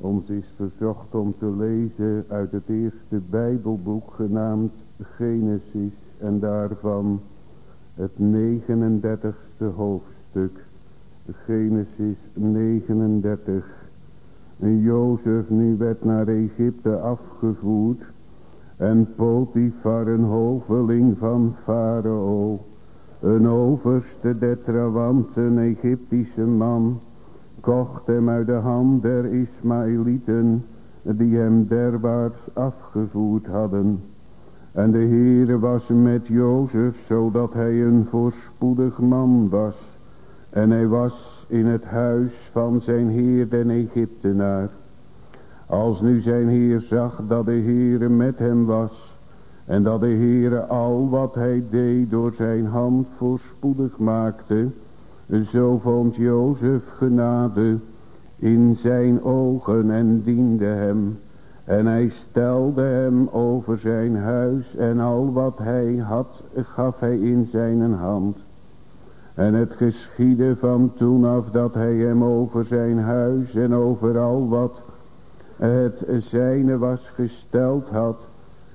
Ons is verzocht om te lezen uit het eerste Bijbelboek genaamd Genesis en daarvan het 39ste hoofdstuk. Genesis 39. En Jozef nu werd naar Egypte afgevoerd en Potifar een hoveling van Farao, een overste der trawanten, Egyptische man, kocht hem uit de hand der Ismaëlieten, die hem derwaarts afgevoerd hadden. En de Heere was met Jozef, zodat hij een voorspoedig man was. En hij was in het huis van zijn Heer den Egyptenaar. Als nu zijn Heer zag dat de Heere met hem was. En dat de Heere al wat hij deed door zijn hand voorspoedig maakte zo vond Jozef genade in zijn ogen en diende hem. En hij stelde hem over zijn huis en al wat hij had gaf hij in zijn hand. En het geschiedde van toen af dat hij hem over zijn huis en over al wat het zijne was gesteld had.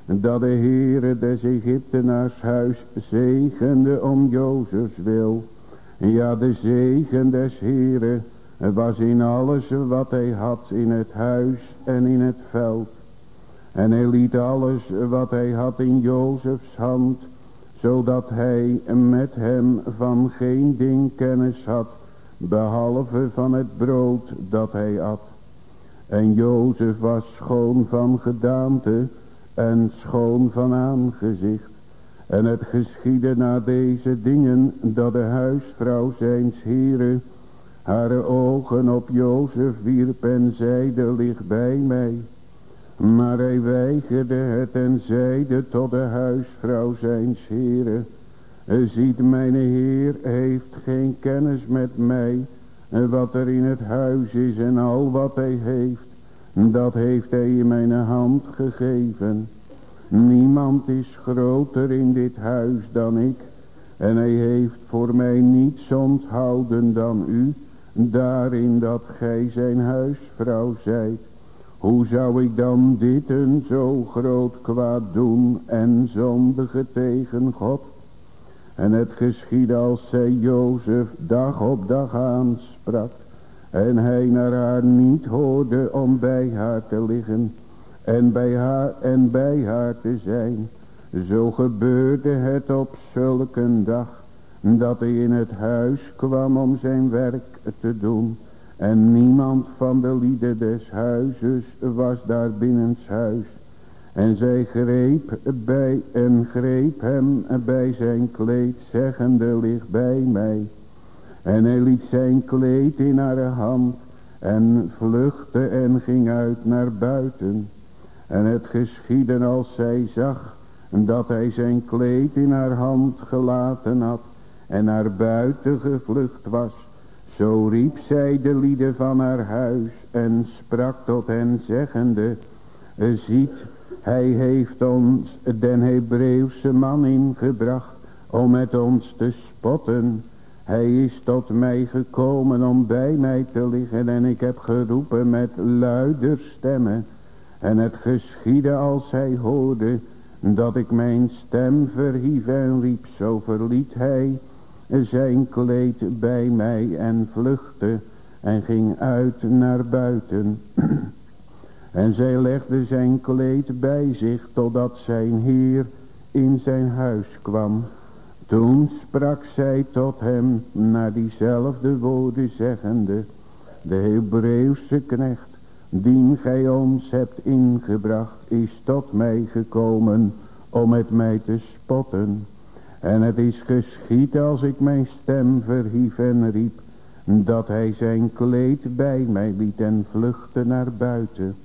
Dat de Heere des Egyptenaars huis zegende om Jozefs wil. Ja, de zegen des Heren was in alles wat hij had in het huis en in het veld. En hij liet alles wat hij had in Jozefs hand, zodat hij met hem van geen ding kennis had, behalve van het brood dat hij at. En Jozef was schoon van gedaante en schoon van aangezicht. En het geschiedde na deze dingen dat de huisvrouw zijns heren haar ogen op Jozef wierp en zeide, lig bij mij. Maar hij weigerde het en zeide tot de huisvrouw zijns heren, ziet mijn heer heeft geen kennis met mij, wat er in het huis is en al wat hij heeft, dat heeft hij in mijn hand gegeven. Niemand is groter in dit huis dan ik. En hij heeft voor mij niets onthouden dan u. Daarin dat gij zijn huisvrouw zijt. Hoe zou ik dan dit een zo groot kwaad doen en zondige tegen God? En het geschiedde als zij Jozef dag op dag aansprak. En hij naar haar niet hoorde om bij haar te liggen en bij haar en bij haar te zijn. Zo gebeurde het op zulke dag dat hij in het huis kwam om zijn werk te doen. En niemand van de lieden des huizes was daar binnenshuis. En zij greep bij en greep hem bij zijn kleed, zeggende, lig bij mij. En hij liet zijn kleed in haar hand en vluchtte en ging uit naar buiten. En het geschiedde als zij zag dat hij zijn kleed in haar hand gelaten had en naar buiten gevlucht was. Zo riep zij de lieden van haar huis en sprak tot hen zeggende, ziet, hij heeft ons den Hebreeuwse man ingebracht om met ons te spotten. Hij is tot mij gekomen om bij mij te liggen en ik heb geroepen met luider stemmen. En het geschiedde als hij hoorde dat ik mijn stem verhief en riep, zo verliet hij zijn kleed bij mij en vluchtte en ging uit naar buiten. en zij legde zijn kleed bij zich totdat zijn heer in zijn huis kwam. Toen sprak zij tot hem naar diezelfde woorden zeggende, de Hebreeuwse knecht dien gij ons hebt ingebracht, is tot mij gekomen om met mij te spotten. En het is geschied als ik mijn stem verhief en riep, dat hij zijn kleed bij mij liet en vluchtte naar buiten.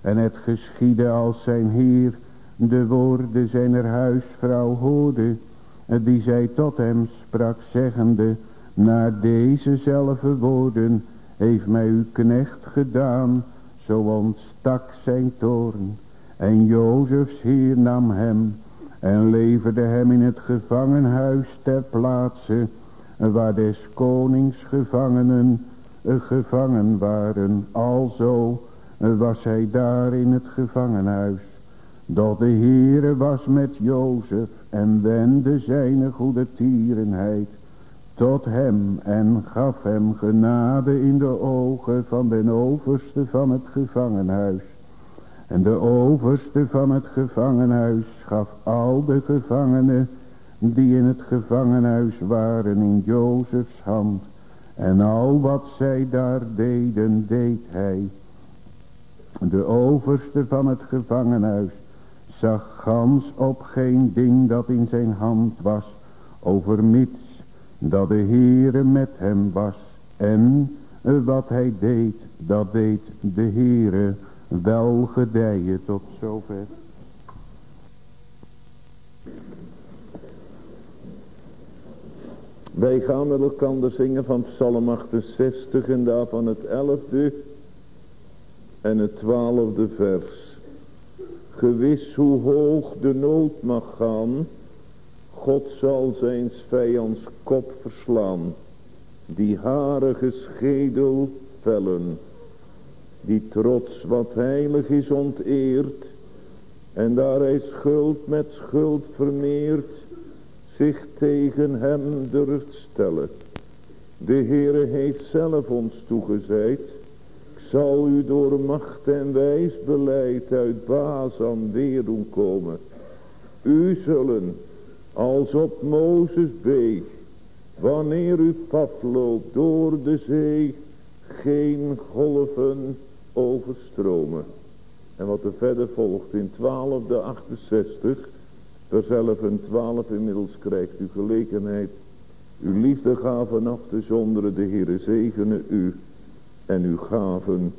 En het geschiedde als zijn heer de woorden zijner huisvrouw hoorde, die zij tot hem sprak, zeggende, naar dezezelfde woorden heeft mij uw knecht gedaan, zo ontstak zijn toorn. En Jozefs heer nam hem en leverde hem in het gevangenhuis ter plaatse waar des konings gevangenen gevangen waren. Alzo was hij daar in het gevangenhuis. Dat de Heere was met Jozef en wende zijn goede tierenheid tot hem en gaf hem genade in de ogen van den overste van het gevangenhuis. En de overste van het gevangenhuis gaf al de gevangenen die in het gevangenhuis waren in Jozefs hand. En al wat zij daar deden, deed hij. De overste van het gevangenhuis zag gans op geen ding dat in zijn hand was, overmits dat de Heere met hem was. En wat hij deed, dat deed de Heere wel gedijen tot zover. Wij gaan met elkaar zingen van Psalm 68 en daarvan het 11e en het 12e vers. Gewis hoe hoog de nood mag gaan, God zal zijn vijands kop verslaan, die harige schedel vellen, die trots wat heilig is onteerd, en daar hij schuld met schuld vermeert, zich tegen hem durft stellen. De Heere heeft zelf ons toegezeid, ik zal u door macht en wijs beleid uit Bazan weer doen komen. U zullen, als op Mozes beeg, wanneer u pad loopt door de zee, geen golven overstromen. En wat er verder volgt in 12e 68, vers 11 en 12 inmiddels krijgt u gelegenheid uw liefde gaven af te zonderen, de Heere zegene u en uw gaven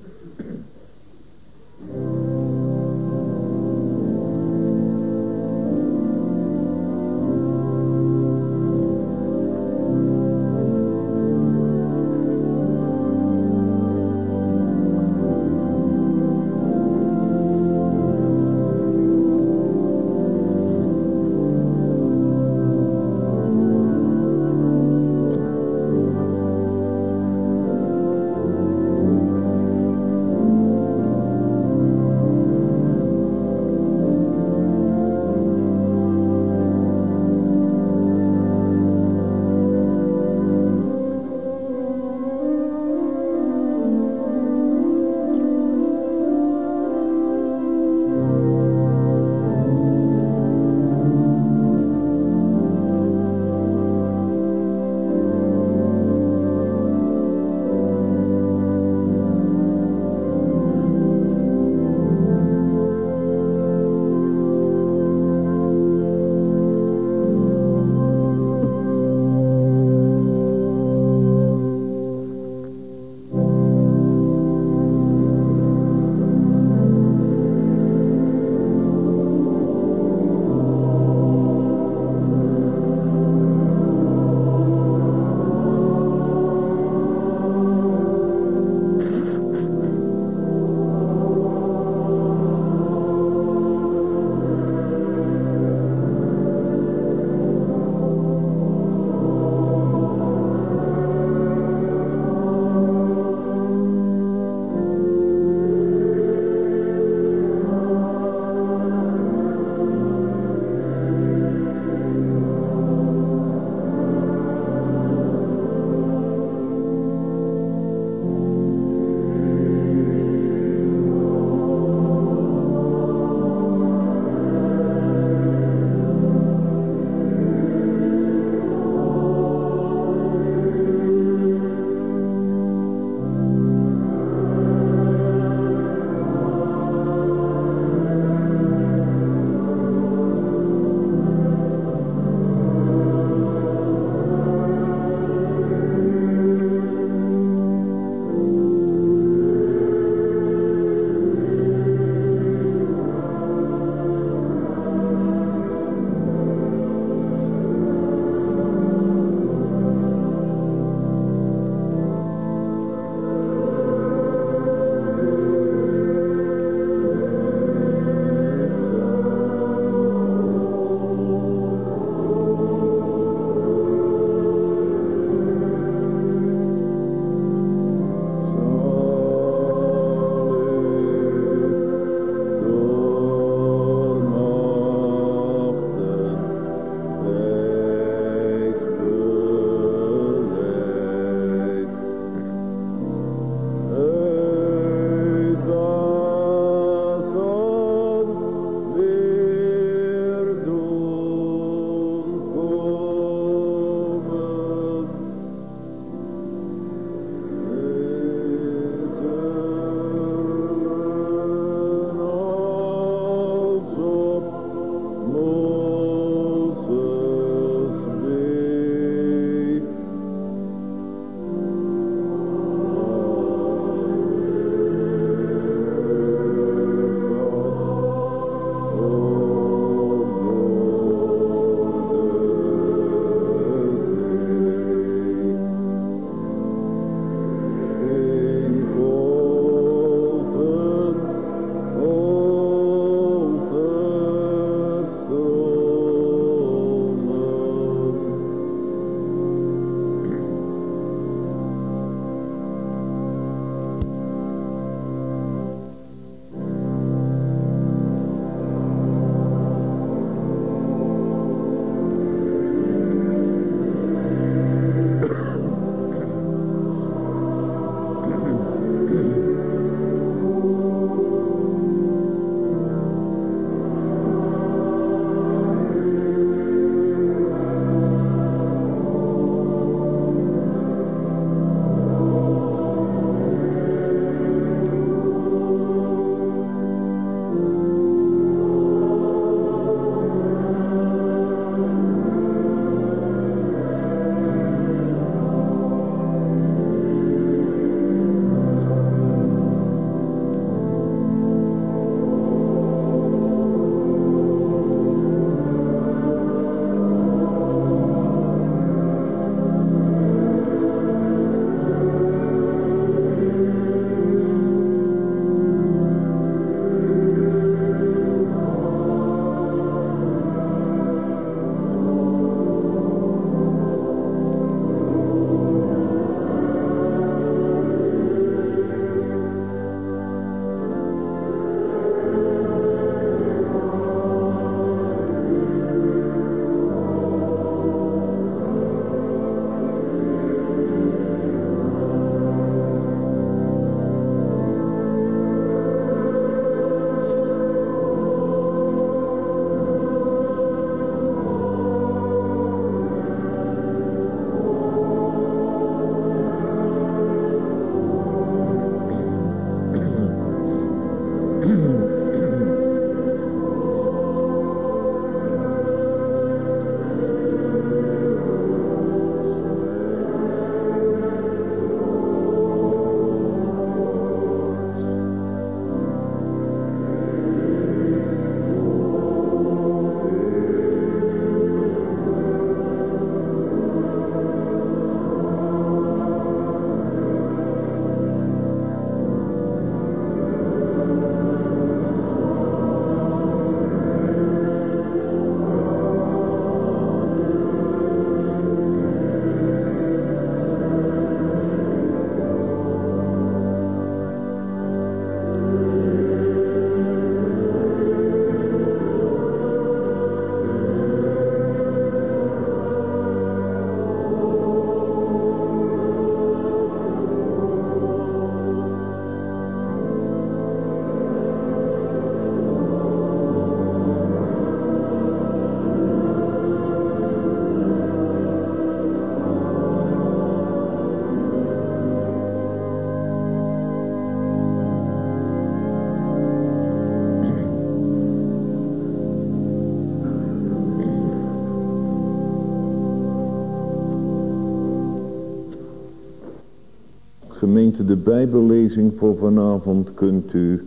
Gemeente, de Bijbellezing voor vanavond kunt u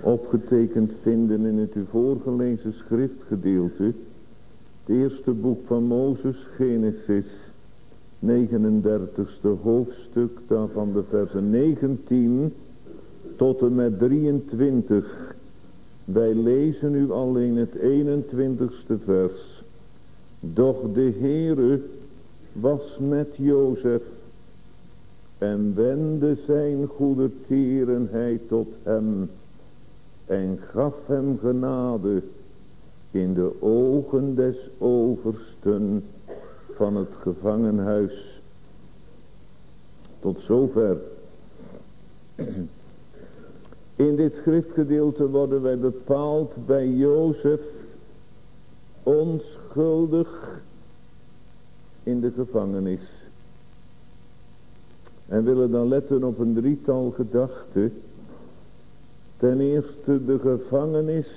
opgetekend vinden in het u voorgelezen schriftgedeelte. Het eerste boek van Mozes, Genesis, 39ste hoofdstuk, daarvan de versen 19 tot en met 23. Wij lezen nu alleen het 21ste vers. Doch de Heere was met Jozef en wende zijn goede tierenheid tot hem en gaf hem genade in de ogen des oversten van het gevangenhuis. Tot zover. In dit schriftgedeelte worden wij bepaald bij Jozef onschuldig in de gevangenis. En willen dan letten op een drietal gedachten. Ten eerste de gevangenis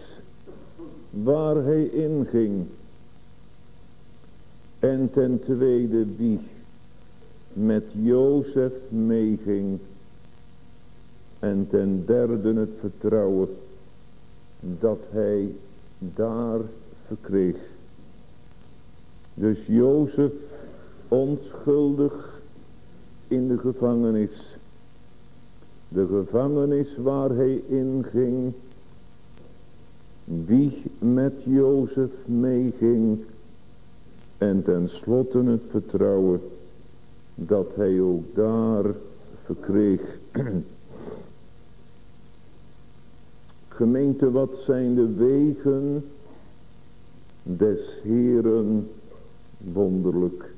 waar hij inging. En ten tweede wie met Jozef meeging. En ten derde het vertrouwen dat hij daar verkreeg. Dus Jozef onschuldig in de gevangenis. De gevangenis waar hij inging. Wie met Jozef meeging. En tenslotte het vertrouwen dat hij ook daar verkreeg. Gemeente, wat zijn de wegen des Heeren wonderlijk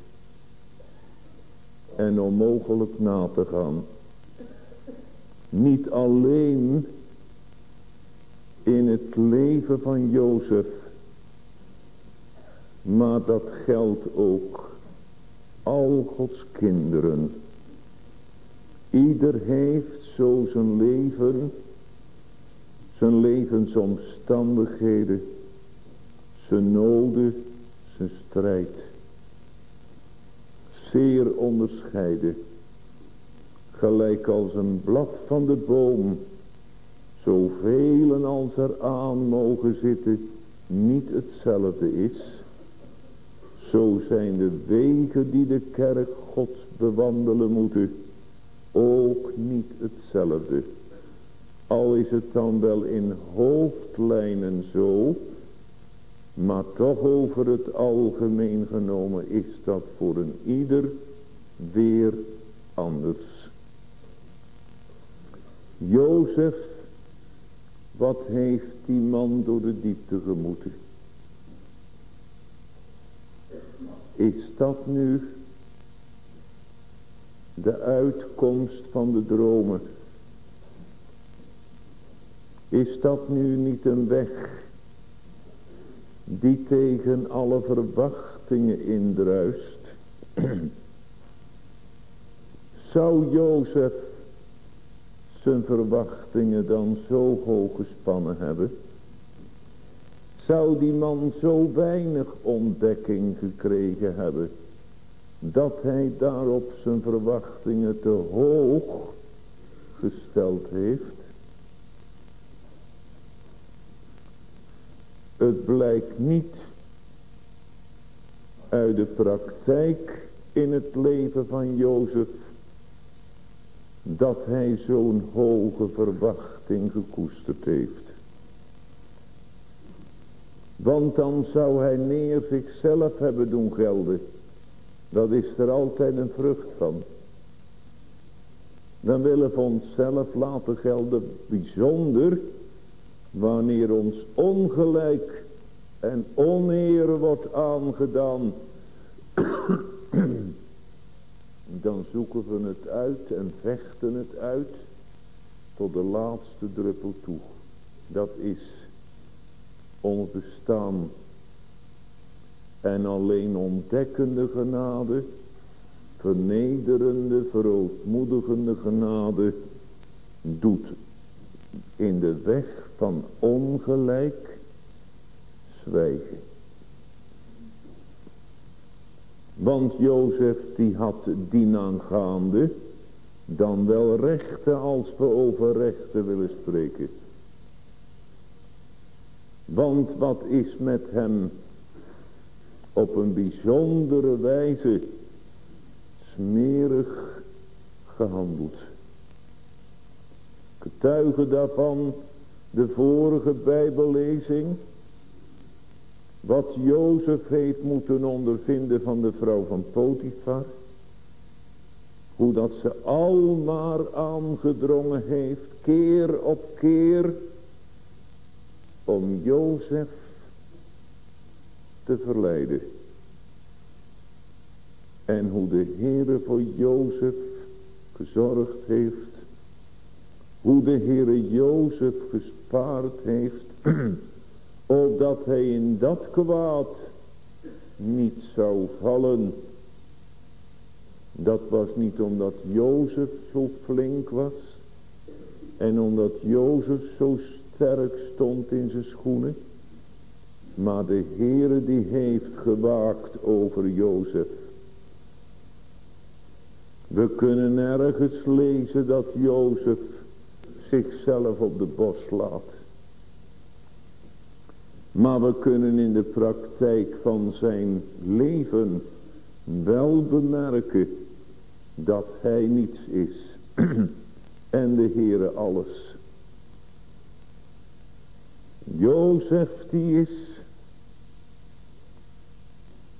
en onmogelijk na te gaan. Niet alleen in het leven van Jozef, maar dat geldt ook al Gods kinderen. Ieder heeft zo zijn leven, zijn levensomstandigheden, zijn noden, zijn strijd zeer onderscheiden. Gelijk als een blad van de boom, zoveel als er aan mogen zitten, niet hetzelfde is. Zo zijn de wegen die de kerk gods bewandelen moeten, ook niet hetzelfde. Al is het dan wel in hoofdlijnen zo, maar toch over het algemeen genomen is dat voor een ieder weer anders. Jozef, wat heeft die man door de diepte gemoeten? Is dat nu de uitkomst van de dromen? Is dat nu niet een weg die tegen alle verwachtingen indruist. Zou Jozef zijn verwachtingen dan zo hoog gespannen hebben? Zou die man zo weinig ontdekking gekregen hebben, dat hij daarop zijn verwachtingen te hoog gesteld heeft? Het blijkt niet uit de praktijk in het leven van Jozef dat hij zo'n hoge verwachting gekoesterd heeft. Want dan zou hij neer zichzelf hebben doen gelden. Dat is er altijd een vrucht van. Dan willen we onszelf laten gelden bijzonder wanneer ons ongelijk en oneer wordt aangedaan, dan zoeken we het uit en vechten het uit tot de laatste druppel toe. Dat is ons bestaan. En alleen ontdekkende genade, vernederende, verootmoedigende genade, doet in de weg van ongelijk zwijgen. Want Jozef die had dienaangaande dan wel rechten als we over rechten willen spreken. Want wat is met hem op een bijzondere wijze smerig gehandeld. Getuige daarvan de vorige bijbellezing. Wat Jozef heeft moeten ondervinden van de vrouw van Potifar. Hoe dat ze al maar aangedrongen heeft, keer op keer, om Jozef te verleiden. En hoe de Heere voor Jozef gezorgd heeft. Hoe de Heere Jozef gespaard heeft. opdat hij in dat kwaad niet zou vallen. Dat was niet omdat Jozef zo flink was. En omdat Jozef zo sterk stond in zijn schoenen. Maar de Heere die heeft gewaakt over Jozef. We kunnen ergens lezen dat Jozef zichzelf op de bos laat. Maar we kunnen in de praktijk van zijn leven wel bemerken dat hij niets is. en de Heere alles. Jozef die is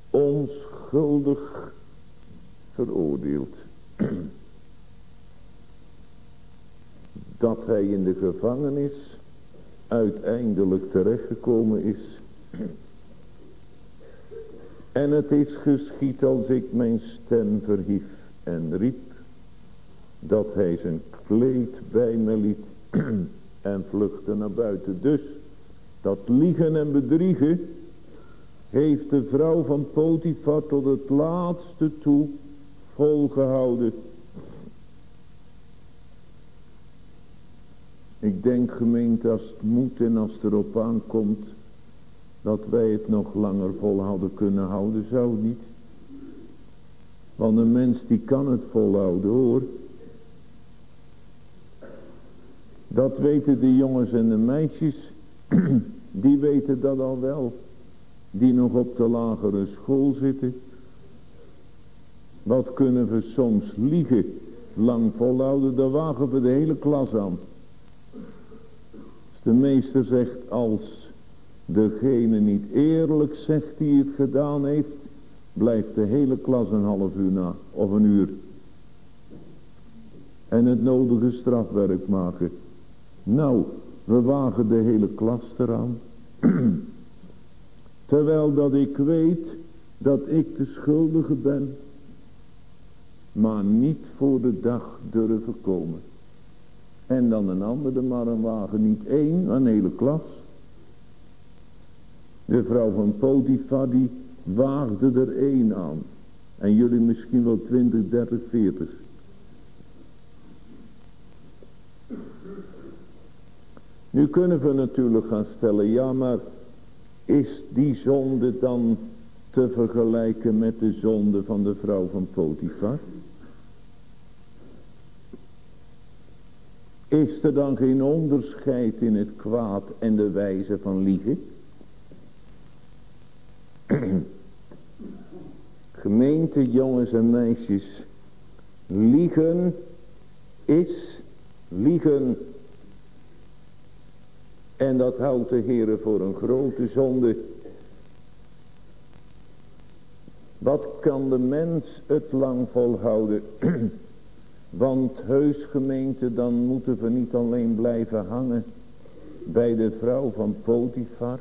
onschuldig veroordeeld. Dat hij in de gevangenis uiteindelijk terechtgekomen is. En het is geschied als ik mijn stem verhief en riep. Dat hij zijn kleed bij me liet en vluchtte naar buiten. Dus dat liegen en bedriegen heeft de vrouw van Potifar tot het laatste toe volgehouden. Ik denk gemeente als het moet en als het erop aankomt dat wij het nog langer vol hadden kunnen houden, zou niet. Want een mens die kan het volhouden hoor. Dat weten de jongens en de meisjes, die weten dat al wel. Die nog op de lagere school zitten. Wat kunnen we soms liegen, lang volhouden, daar wagen we de hele klas aan. De meester zegt als degene niet eerlijk zegt die het gedaan heeft, blijft de hele klas een half uur na of een uur. En het nodige strafwerk maken. Nou, we wagen de hele klas eraan. Terwijl dat ik weet dat ik de schuldige ben. Maar niet voor de dag durven komen. En dan een andere maar een wagen. Niet één, een hele klas. De vrouw van Potifar die waagde er één aan. En jullie misschien wel 20, 30, 40. Nu kunnen we natuurlijk gaan stellen, ja maar is die zonde dan te vergelijken met de zonde van de vrouw van Potifar? Is er dan geen onderscheid in het kwaad en de wijze van liegen? Gemeente jongens en meisjes. Liegen is liegen. En dat houdt de Heer voor een grote zonde. Wat kan de mens het lang volhouden? Want heus gemeente, dan moeten we niet alleen blijven hangen bij de vrouw van Potifar.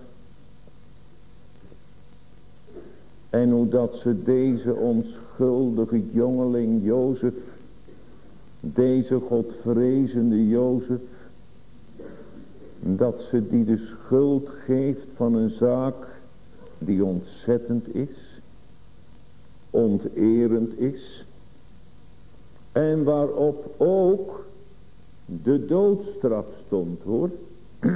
En hoe dat ze deze onschuldige jongeling Jozef, deze godvrezende Jozef, dat ze die de schuld geeft van een zaak die ontzettend is, onterend is, en waarop ook de doodstraf stond hoor.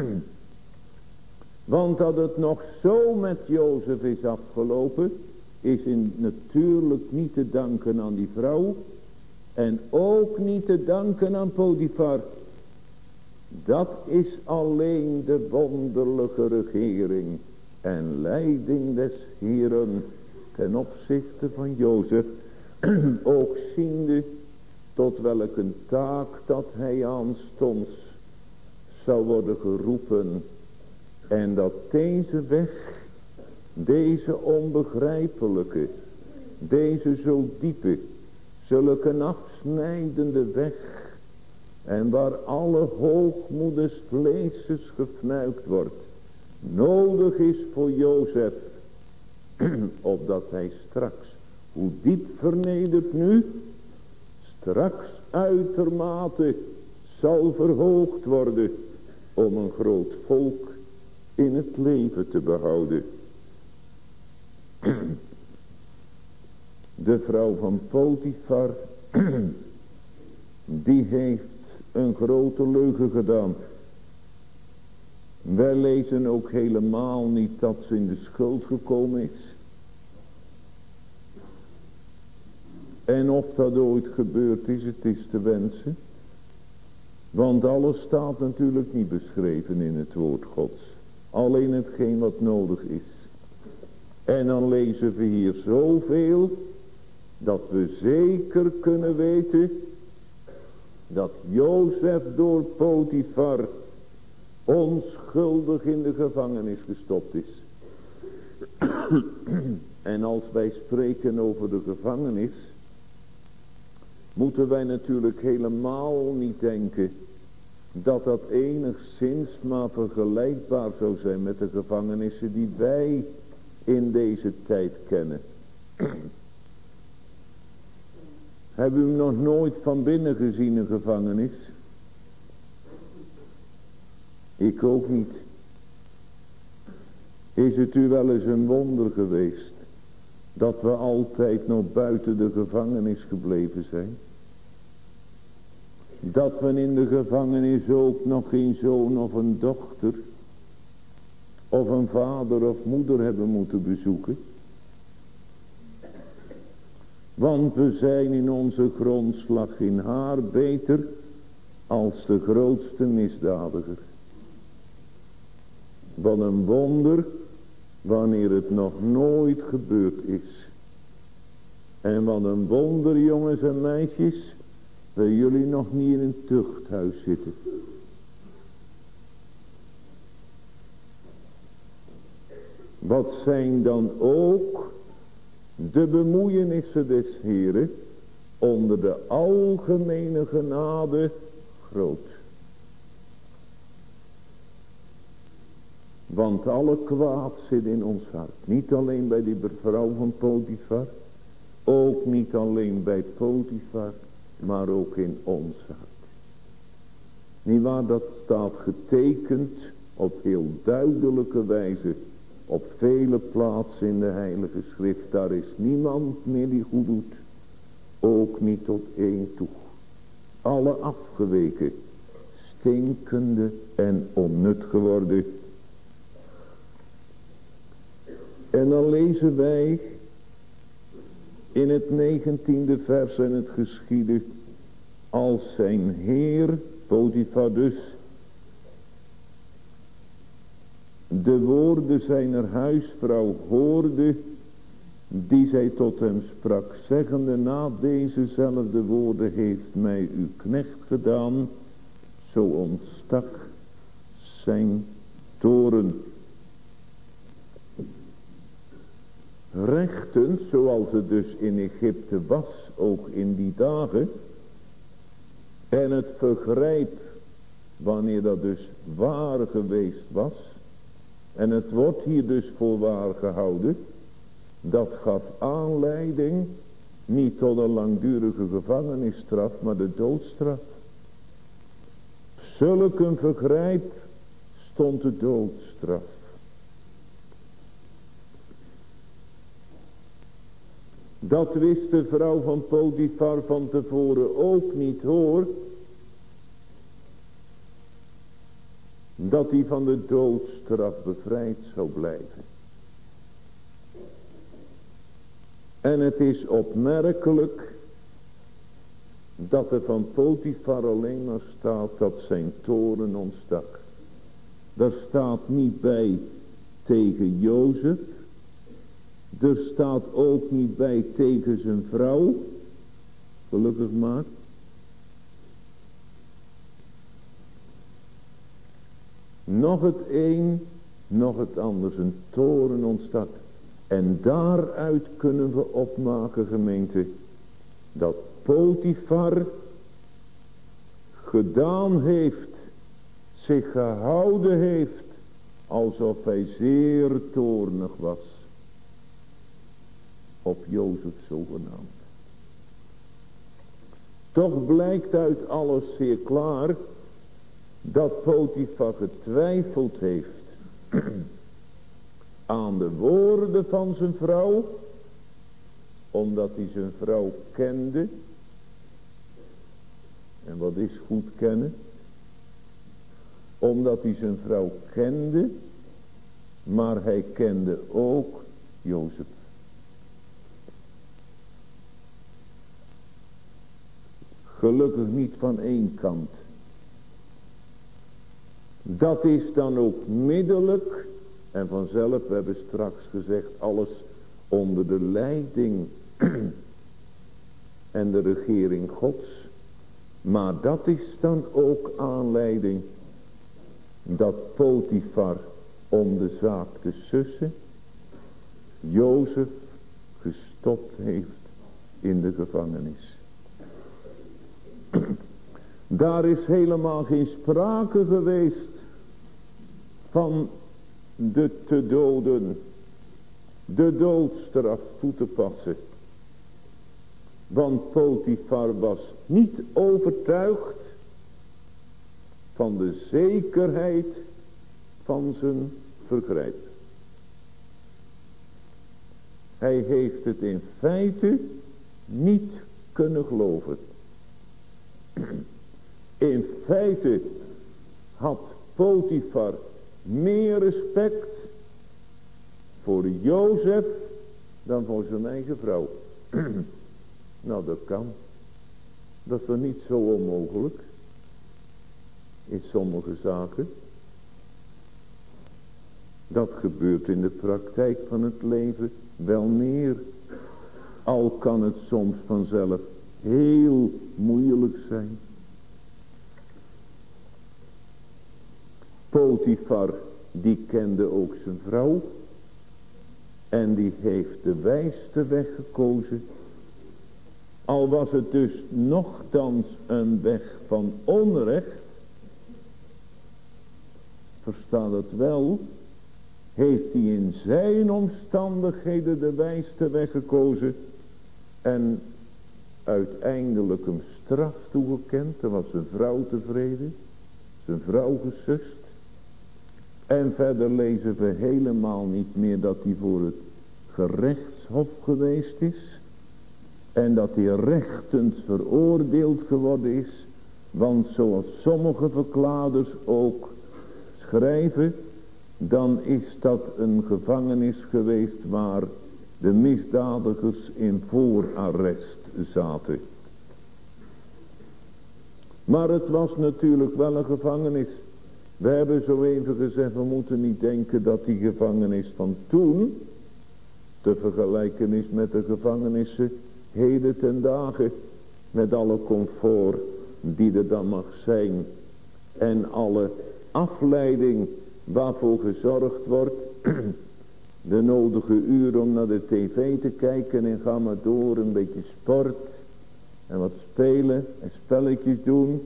Want dat het nog zo met Jozef is afgelopen, is in natuurlijk niet te danken aan die vrouw, En ook niet te danken aan Potifar. Dat is alleen de wonderlijke regering en leiding des Heeren ten opzichte van Jozef. Ook ziende tot welke taak dat hij aanstonds zou worden geroepen. En dat deze weg, deze onbegrijpelijke, deze zo diepe, zulke afsnijdende weg. En waar alle hoogmoeders vleeses gefnuikt wordt. Nodig is voor Jozef. opdat hij straks, hoe diep vernederd nu, straks uitermate zal verhoogd worden om een groot volk in het leven te behouden. De vrouw van Potifar, die heeft een grote leugen gedaan. Wij lezen ook helemaal niet dat ze in de schuld gekomen is. En of dat ooit gebeurd is, het is te wensen. Want alles staat natuurlijk niet beschreven in het woord gods. Alleen hetgeen wat nodig is. En dan lezen we hier zoveel. Dat we zeker kunnen weten. Dat Jozef door Potifar onschuldig in de gevangenis gestopt is. en als wij spreken over de gevangenis moeten wij natuurlijk helemaal niet denken dat dat enigszins maar vergelijkbaar zou zijn met de gevangenissen die wij in deze tijd kennen. Hebben u nog nooit van binnen gezien een gevangenis? Ik ook niet. Is het u wel eens een wonder geweest dat we altijd nog buiten de gevangenis gebleven zijn? Dat we in de gevangenis ook nog geen zoon of een dochter of een vader of moeder hebben moeten bezoeken. Want we zijn in onze grondslag in haar beter als de grootste misdadiger. Wat een wonder wanneer het nog nooit gebeurd is. En wat een wonder jongens en meisjes dat jullie nog niet in een tuchthuis zitten. Wat zijn dan ook de bemoeienissen des Heren onder de algemene genade groot. Want alle kwaad zit in ons hart. Niet alleen bij die vrouw van Potifar. Ook niet alleen bij Potifar. Maar ook in ons hart. Niet waar dat staat getekend op heel duidelijke wijze. Op vele plaatsen in de heilige schrift. Daar is niemand meer die goed doet. Ook niet tot één toe. Alle afgeweken. Stinkende en onnut geworden En dan lezen wij in het negentiende vers en het geschieden als zijn heer, Potifar dus, de woorden zijner huisvrouw hoorde, die zij tot hem sprak, zeggende, na dezezelfde woorden heeft mij uw knecht gedaan, zo ontstak zijn toren. rechten, zoals het dus in Egypte was, ook in die dagen. En het vergrijp, wanneer dat dus waar geweest was. En het wordt hier dus voor waar gehouden. Dat gaf aanleiding niet tot een langdurige gevangenisstraf, maar de doodstraf. Zulk een vergrijp stond de doodstraf. Dat wist de vrouw van Potifar van tevoren ook niet hoor. Dat hij van de doodstraf bevrijd zou blijven. En het is opmerkelijk dat er van Potifar alleen maar staat dat zijn toren ontstak. Daar staat niet bij tegen Jozef. Er staat ook niet bij tegen zijn vrouw. Gelukkig maar. Nog het een, nog het ander. Zijn toren ontstak. En daaruit kunnen we opmaken gemeente. Dat Potifar gedaan heeft. Zich gehouden heeft. Alsof hij zeer toornig was. Op Jozef zogenaamd. Toch blijkt uit alles zeer klaar dat Potifar getwijfeld heeft aan de woorden van zijn vrouw, omdat hij zijn vrouw kende. En wat is goed kennen? Omdat hij zijn vrouw kende, maar hij kende ook Jozef. Gelukkig niet van één kant. Dat is dan ook middelijk. En vanzelf, we hebben straks gezegd, alles onder de leiding en de regering gods. Maar dat is dan ook aanleiding dat Potifar om de zaak te sussen, Jozef gestopt heeft in de gevangenis. Daar is helemaal geen sprake geweest van de te doden, de doodstraf toe te passen. Want Potifar was niet overtuigd van de zekerheid van zijn vergrijp. Hij heeft het in feite niet kunnen geloven. In feite had Potifar meer respect voor Jozef dan voor zijn eigen vrouw. nou, dat kan. Dat is niet zo onmogelijk. In sommige zaken. Dat gebeurt in de praktijk van het leven wel meer. Al kan het soms vanzelf heel moeilijk zijn. Potifar, die kende ook zijn vrouw. En die heeft de wijste weg gekozen. Al was het dus nogthans een weg van onrecht. Versta dat wel. Heeft hij in zijn omstandigheden de wijste weg gekozen. En uiteindelijk hem straf toegekend. Dan was zijn vrouw tevreden. Zijn vrouw gesust. En verder lezen we helemaal niet meer dat hij voor het gerechtshof geweest is. En dat hij rechtens veroordeeld geworden is. Want zoals sommige verkladers ook schrijven. Dan is dat een gevangenis geweest waar de misdadigers in voorarrest zaten. Maar het was natuurlijk wel een gevangenis we hebben zo even gezegd, we moeten niet denken dat die gevangenis van toen te vergelijken is met de gevangenissen heden ten dagen. Met alle comfort die er dan mag zijn. En alle afleiding waarvoor gezorgd wordt. De nodige uren om naar de tv te kijken en ga maar door een beetje sport. En wat spelen en spelletjes doen.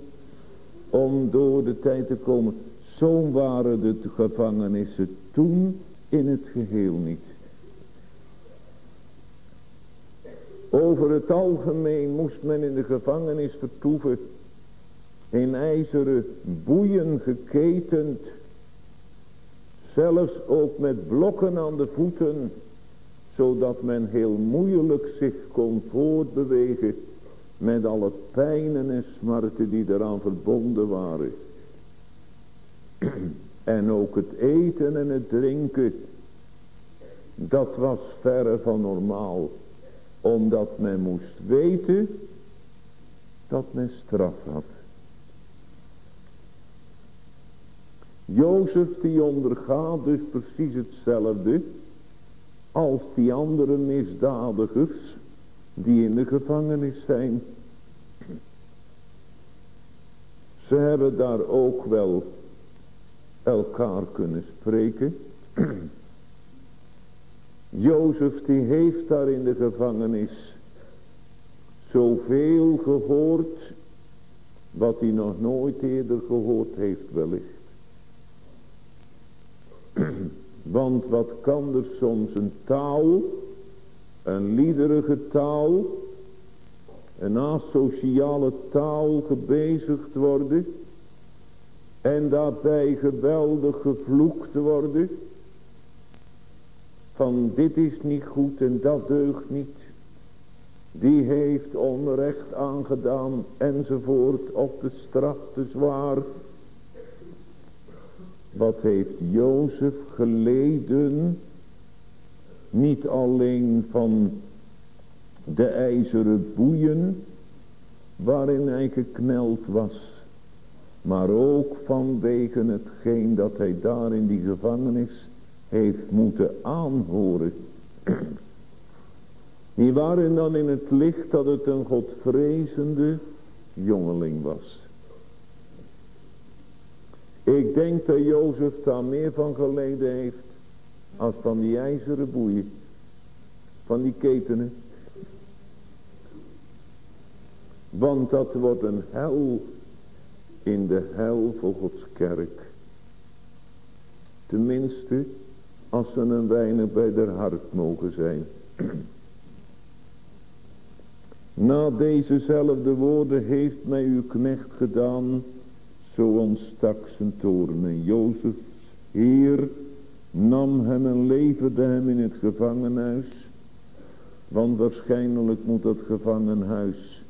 Om door de tijd te komen. Zo waren de gevangenissen toen in het geheel niet. Over het algemeen moest men in de gevangenis vertoeven. In ijzeren boeien geketend. Zelfs ook met blokken aan de voeten. Zodat men heel moeilijk zich kon voortbewegen. Met alle pijnen en smarten die eraan verbonden waren. En ook het eten en het drinken. Dat was verre van normaal. Omdat men moest weten. dat men straf had. Jozef die ondergaat dus precies hetzelfde als die andere misdadigers die in de gevangenis zijn. Ze hebben daar ook wel elkaar kunnen spreken. Jozef die heeft daar in de gevangenis zoveel gehoord wat hij nog nooit eerder gehoord heeft wellicht. Want wat kan er soms een taal, een liederige taal, een asociale taal gebezigd worden en daarbij geweldig gevloekt worden van dit is niet goed en dat deugt niet. Die heeft onrecht aangedaan enzovoort op de straf te zwaar. Wat heeft Jozef geleden? Niet alleen van de ijzeren boeien waarin hij gekneld was. Maar ook vanwege hetgeen dat hij daar in die gevangenis heeft moeten aanhoren. Die waren dan in het licht dat het een godvrezende jongeling was. Ik denk dat Jozef daar meer van geleden heeft als van die ijzeren boeien. Van die ketenen. Want dat wordt een hel in de hel voor Gods kerk. Tenminste, als ze een weinig bij der hart mogen zijn. Na dezezelfde woorden heeft mij uw knecht gedaan, zo ontstak zijn toren. En Jozefs Heer nam hem en leverde hem in het gevangenhuis. Want waarschijnlijk moet dat gevangenhuis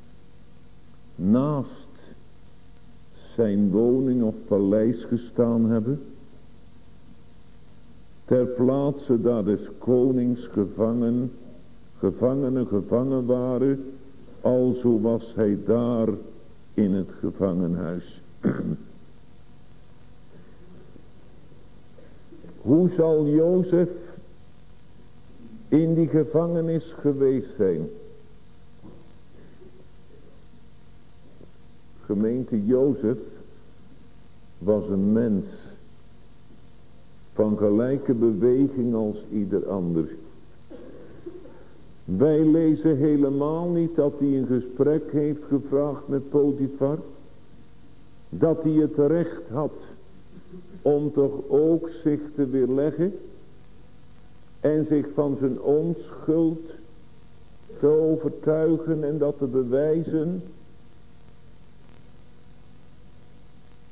naast zijn woning of paleis gestaan hebben. Ter plaatse daar des konings gevangen, gevangenen gevangen waren, alzo was hij daar in het gevangenhuis. Hoe zal Jozef in die gevangenis geweest zijn? Gemeente Jozef was een mens van gelijke beweging als ieder ander. Wij lezen helemaal niet dat hij een gesprek heeft gevraagd met Potifar. Dat hij het recht had om toch ook zich te weerleggen en zich van zijn onschuld te overtuigen en dat te bewijzen.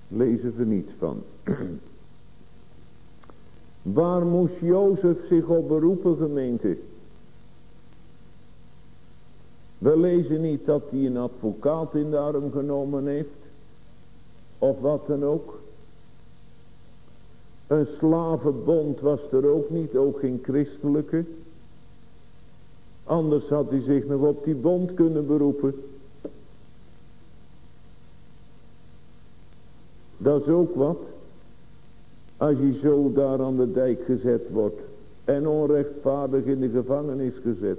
Lezen we niets van. Waar moest Jozef zich op beroepen gemeente? We lezen niet dat hij een advocaat in de arm genomen heeft. Of wat dan ook. Een slavenbond was er ook niet, ook geen christelijke. Anders had hij zich nog op die bond kunnen beroepen. Dat is ook wat. Als je zo daar aan de dijk gezet wordt. En onrechtvaardig in de gevangenis gezet.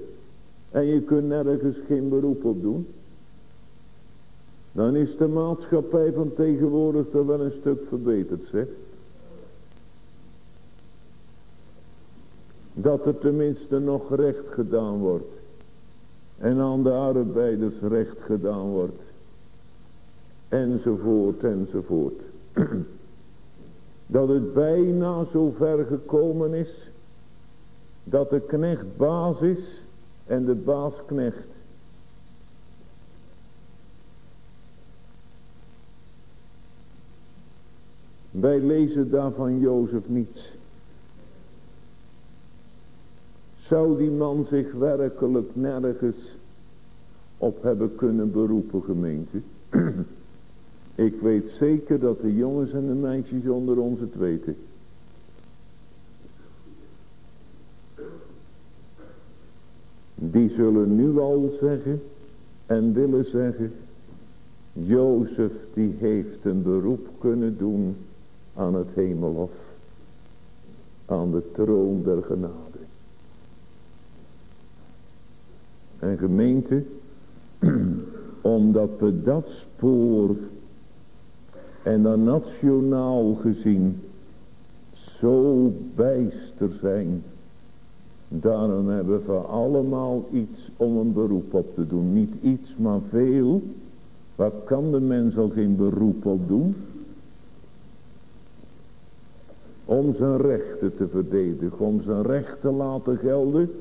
En je kunt nergens geen beroep op doen. Dan is de maatschappij van tegenwoordig toch wel een stuk verbeterd, zeg. Dat er tenminste nog recht gedaan wordt. En aan de arbeiders recht gedaan wordt. Enzovoort, enzovoort. dat het bijna zo ver gekomen is dat de knecht baas is en de baas knecht. Wij lezen daarvan Jozef niets. Zou die man zich werkelijk nergens op hebben kunnen beroepen gemeente? Ik weet zeker dat de jongens en de meisjes onder ons het weten. Die zullen nu al zeggen en willen zeggen. Jozef die heeft een beroep kunnen doen aan het hemelhof. Aan de troon der genade. En gemeente, omdat we dat spoor en dan nationaal gezien zo bijster zijn. Daarom hebben we allemaal iets om een beroep op te doen. Niet iets, maar veel. Waar kan de mens al geen beroep op doen? Om zijn rechten te verdedigen, om zijn rechten te laten gelden.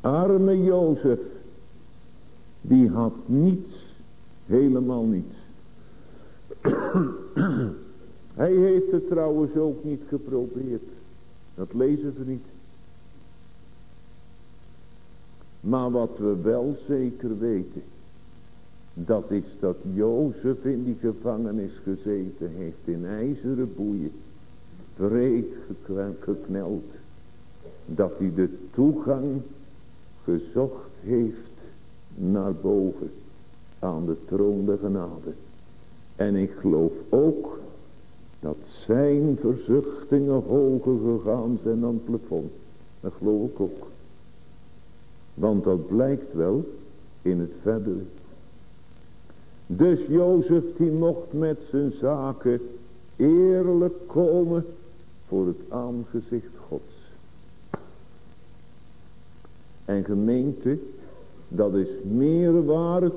Arme Jozef, die had niets, helemaal niets. Hij heeft het trouwens ook niet geprobeerd. Dat lezen we niet. Maar wat we wel zeker weten. Dat is dat Jozef in die gevangenis gezeten heeft. In ijzeren boeien. Breed gekneld. Dat hij de toegang gezocht heeft naar boven. Aan de troon der genade. En ik geloof ook dat zijn verzuchtingen hoger gegaan zijn dan het plafond. Dat geloof ik ook. Want dat blijkt wel in het verdere. Dus Jozef die mocht met zijn zaken eerlijk komen voor het aangezicht Gods. En gemeente, dat is meer waard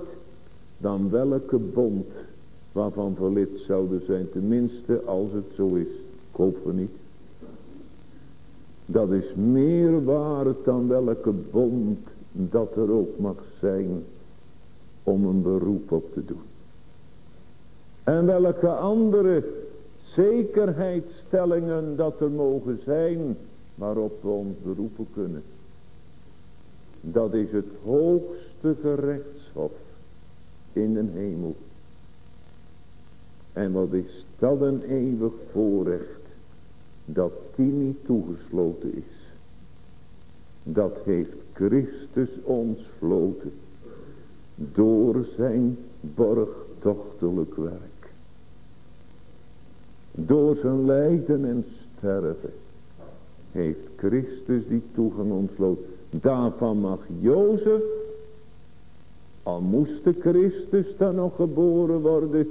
dan welke bond waarvan verlid zouden zijn. Tenminste als het zo is. Koop we niet. Dat is meer waard dan welke bond dat er ook mag zijn om een beroep op te doen. En welke andere zekerheidsstellingen dat er mogen zijn waarop we ons beroepen kunnen. Dat is het hoogste gerechtshof in de hemel. En wat is dat een eeuwig voorrecht. Dat die niet toegesloten is. Dat heeft Christus ons sloten. Door zijn borgtochtelijk werk. Door zijn lijden en sterven. Heeft Christus die toegang ontsloten. Daarvan mag Jozef. Al moest de Christus dan nog geboren worden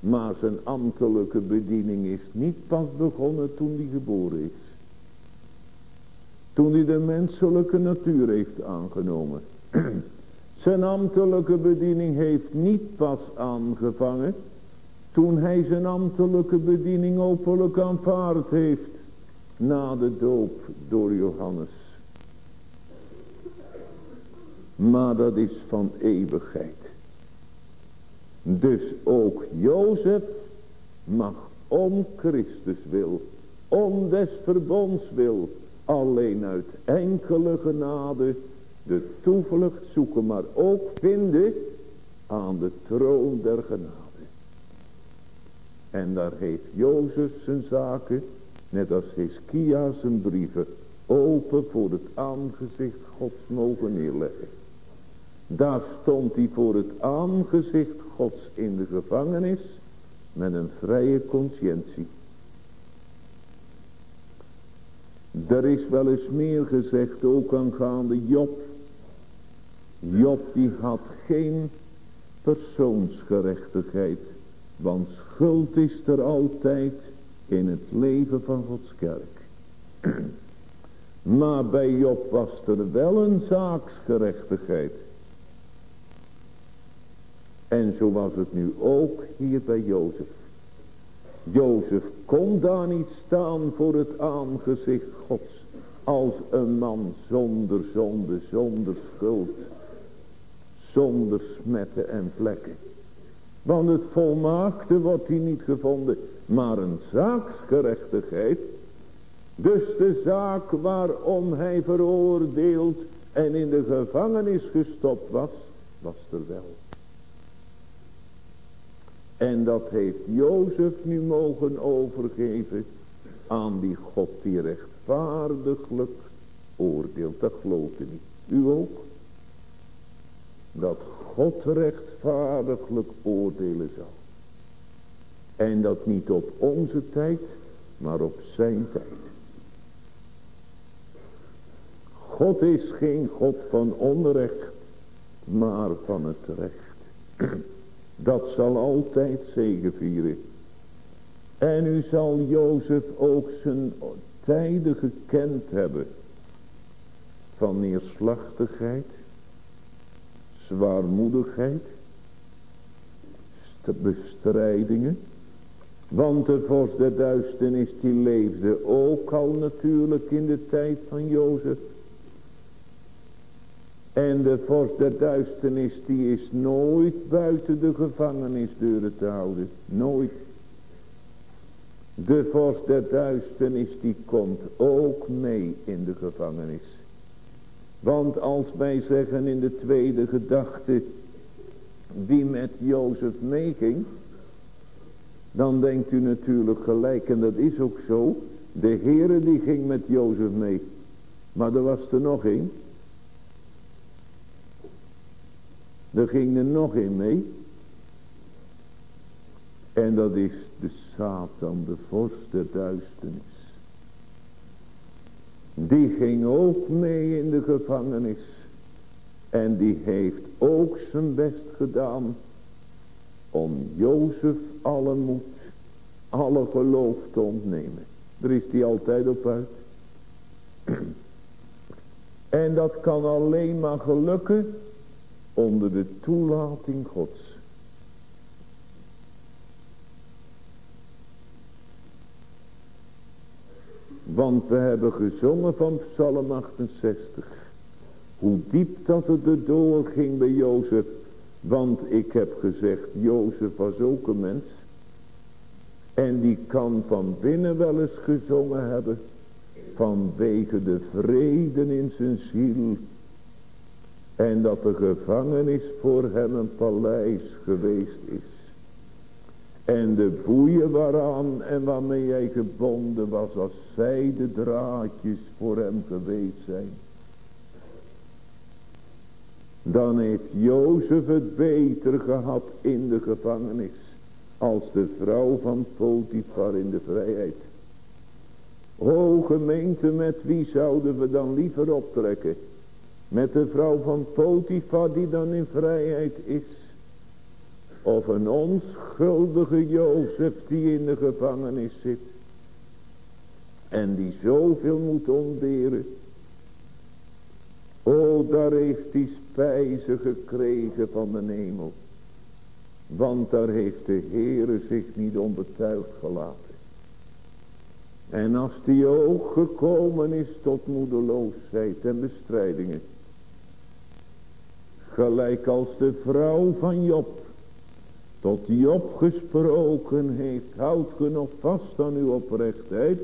maar zijn ambtelijke bediening is niet pas begonnen toen hij geboren is. Toen hij de menselijke natuur heeft aangenomen. zijn ambtelijke bediening heeft niet pas aangevangen toen hij zijn ambtelijke bediening openlijk aanvaard heeft na de doop door Johannes. Maar dat is van eeuwigheid. Dus ook Jozef mag om Christus wil, om des verbonds wil, alleen uit enkele genade de toevlucht zoeken, maar ook vinden aan de troon der genade. En daar heeft Jozef zijn zaken, net als Hiskia zijn brieven, open voor het aangezicht Gods mogen neerleggen. Daar stond hij voor het aangezicht Gods in de gevangenis met een vrije conscientie. Er is wel eens meer gezegd ook aangaande Job. Job die had geen persoonsgerechtigheid. Want schuld is er altijd in het leven van Gods kerk. Maar bij Job was er wel een zaaksgerechtigheid. En zo was het nu ook hier bij Jozef. Jozef kon daar niet staan voor het aangezicht Gods. Als een man zonder zonde, zonder schuld. Zonder smetten en vlekken. Want het volmaakte wordt hier niet gevonden. Maar een zaaksgerechtigheid. Dus de zaak waarom hij veroordeeld en in de gevangenis gestopt was. Was er wel. En dat heeft Jozef nu mogen overgeven aan die God die rechtvaardiglijk oordeelt. Dat gelooft u niet. U ook? Dat God rechtvaardiglijk oordelen zal. En dat niet op onze tijd, maar op zijn tijd. God is geen God van onrecht, maar van het recht. Dat zal altijd zegevieren. En u zal Jozef ook zijn tijden gekend hebben van neerslachtigheid, zwaarmoedigheid, bestrijdingen. Want de vorst der duisternis die leefde ook al natuurlijk in de tijd van Jozef. En de vorst der duisternis die is nooit buiten de gevangenisdeuren te houden. Nooit. De vorst der duisternis die komt ook mee in de gevangenis. Want als wij zeggen in de tweede gedachte, wie met Jozef meeging, dan denkt u natuurlijk gelijk, en dat is ook zo, de Heere die ging met Jozef mee. Maar er was er nog één. Er ging er nog één mee. En dat is de Satan, de vorst der duisternis. Die ging ook mee in de gevangenis. En die heeft ook zijn best gedaan om Jozef alle moed, alle geloof te ontnemen. Daar is hij altijd op uit. En dat kan alleen maar gelukken onder de toelating gods. Want we hebben gezongen van Psalm 68. Hoe diep dat het erdoor ging bij Jozef. Want ik heb gezegd, Jozef was ook een mens. En die kan van binnen wel eens gezongen hebben. Vanwege de vrede in zijn ziel. En dat de gevangenis voor hem een paleis geweest is. En de boeien waaraan en waarmee hij gebonden was als zijde draadjes voor hem geweest zijn. Dan heeft Jozef het beter gehad in de gevangenis. Als de vrouw van Potifar in de vrijheid. O gemeente, met wie zouden we dan liever optrekken? Met de vrouw van Potifar die dan in vrijheid is. Of een onschuldige Jozef die in de gevangenis zit. En die zoveel moet ontberen. O, daar heeft hij spijze gekregen van de hemel. Want daar heeft de Heere zich niet onbetuigd gelaten. En als die ook gekomen is tot moedeloosheid en bestrijdingen. Gelijk als de vrouw van Job tot Job gesproken heeft, houd ge nog vast aan uw oprechtheid.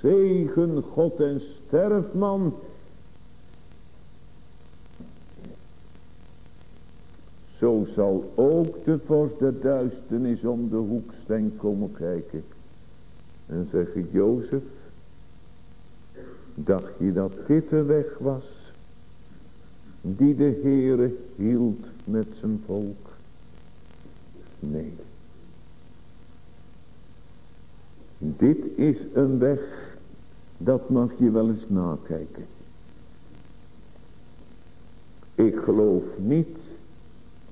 Zegen God en sterf man. Zo zal ook de vorst der duisternis om de hoeksteen komen kijken. En zeggen, Jozef, dacht je dat dit de weg was, die de Heere hield met zijn volk? Nee. Dit is een weg, dat mag je wel eens nakijken. Ik geloof niet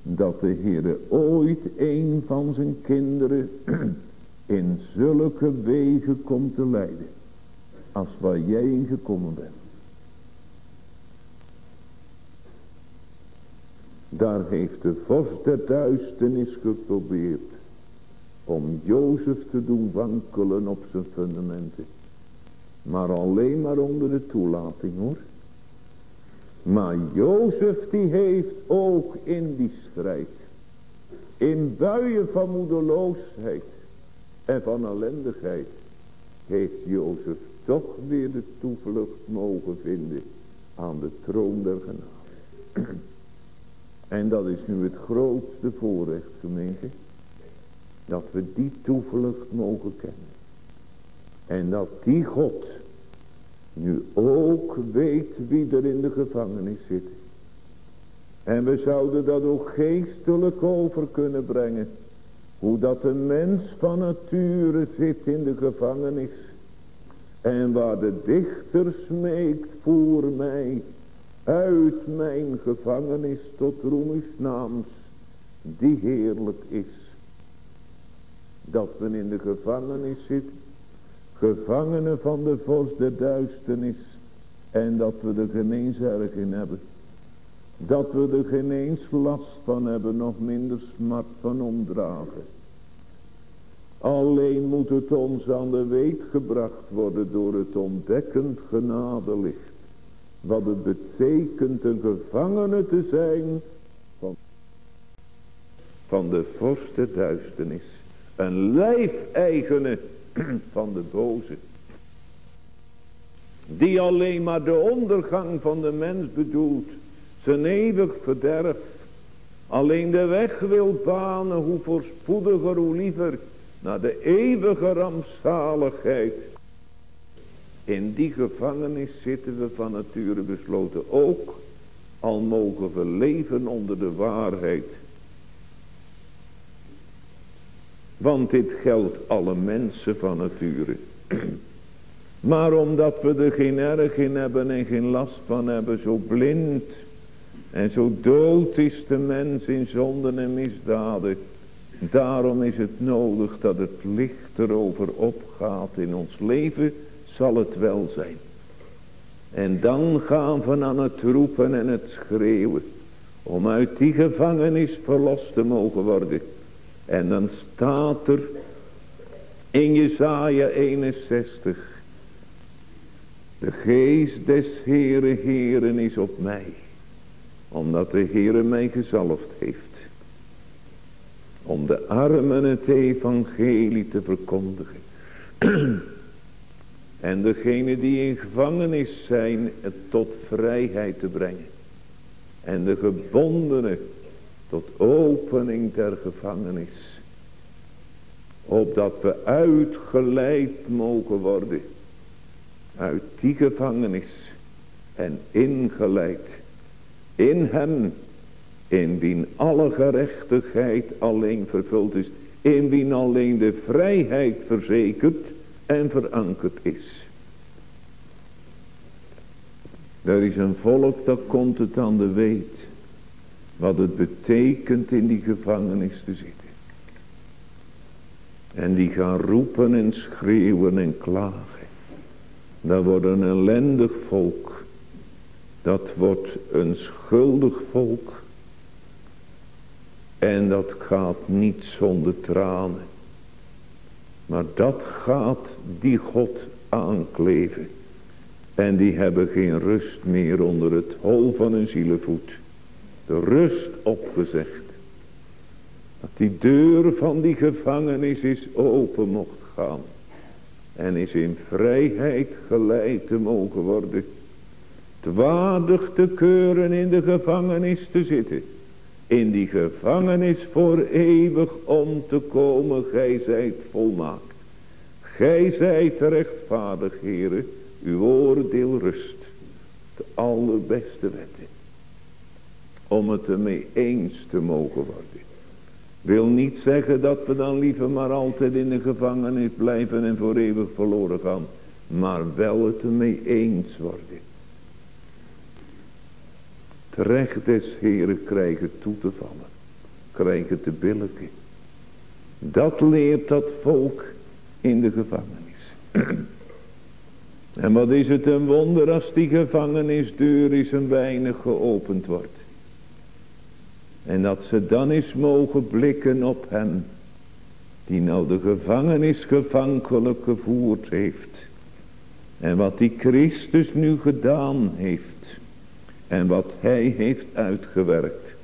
dat de Heer ooit een van zijn kinderen in zulke wegen komt te leiden. Als waar jij in gekomen bent. Daar heeft de vorst der duisternis geprobeerd om Jozef te doen wankelen op zijn fundamenten. Maar alleen maar onder de toelating hoor. Maar Jozef die heeft ook in die strijd. In buien van moedeloosheid en van ellendigheid. Heeft Jozef toch weer de toevlucht mogen vinden aan de troon der genade. En dat is nu het grootste voorrecht gemeente. Dat we die toevlucht mogen kennen. En dat die God nu ook weet wie er in de gevangenis zit. En we zouden dat ook geestelijk over kunnen brengen. Hoe dat de mens van nature zit in de gevangenis. En waar de dichter smeekt voor mij. Uit mijn gevangenis tot roem naams. Die heerlijk is. Dat men in de gevangenis zit. Gevangenen van de der duisternis. En dat we er geen in hebben. Dat we er geen last van hebben, nog minder smart van omdragen. Alleen moet het ons aan de weet gebracht worden door het ontdekkend genadelicht. Wat het betekent een gevangene te zijn van, van de vorst duisternis. Een lijfeigene van de boze. Die alleen maar de ondergang van de mens bedoelt zijn eeuwig verderf. Alleen de weg wil banen, hoe voorspoediger, hoe liever, naar de eeuwige rampzaligheid. In die gevangenis zitten we van nature besloten ook, al mogen we leven onder de waarheid. Want dit geldt alle mensen van nature. Maar omdat we er geen erg in hebben en geen last van hebben, zo blind en zo dood is de mens in zonden en misdaden. Daarom is het nodig dat het licht erover opgaat in ons leven, zal het wel zijn. En dan gaan we aan het roepen en het schreeuwen. Om uit die gevangenis verlost te mogen worden. En dan staat er in Jesaja 61. De geest des Heere Heeren is op mij omdat de Heere mij gezalfd heeft. Om de armen het evangelie te verkondigen. en degene die in gevangenis zijn tot vrijheid te brengen. En de gebondenen tot opening der gevangenis. Opdat we uitgeleid mogen worden. Uit die gevangenis. En ingeleid in hem, in wien alle gerechtigheid alleen vervuld is. In wien alleen de vrijheid verzekerd en verankerd is. Er is een volk dat komt het aan de weet. Wat het betekent in die gevangenis te zitten. En die gaan roepen en schreeuwen en klagen. Dat wordt een ellendig volk dat wordt een schuldig volk. En dat gaat niet zonder tranen. Maar dat gaat die God aankleven. En die hebben geen rust meer onder het hol van hun zielenvoet. De rust opgezegd. Dat die deur van die gevangenis is open mocht gaan. En is in vrijheid geleid te mogen worden waardig te keuren in de gevangenis te zitten. In die gevangenis voor eeuwig om te komen, gij zijt volmaakt. Gij zijt rechtvaardig, heren, uw oordeel rust. De allerbeste wetten. Om het ermee eens te mogen worden. Wil niet zeggen dat we dan liever maar altijd in de gevangenis blijven en voor eeuwig verloren gaan. Maar wel het ermee eens worden het recht des Heren krijgen toe te vallen. Krijgen te billiken. Dat leert dat volk in de gevangenis. en wat is het een wonder als die gevangenisdeur is een weinig geopend wordt. En dat ze dan eens mogen blikken op hem. Die nou de gevangenis gevankelijk gevoerd heeft. En wat die Christus nu gedaan heeft en wat hij heeft uitgewerkt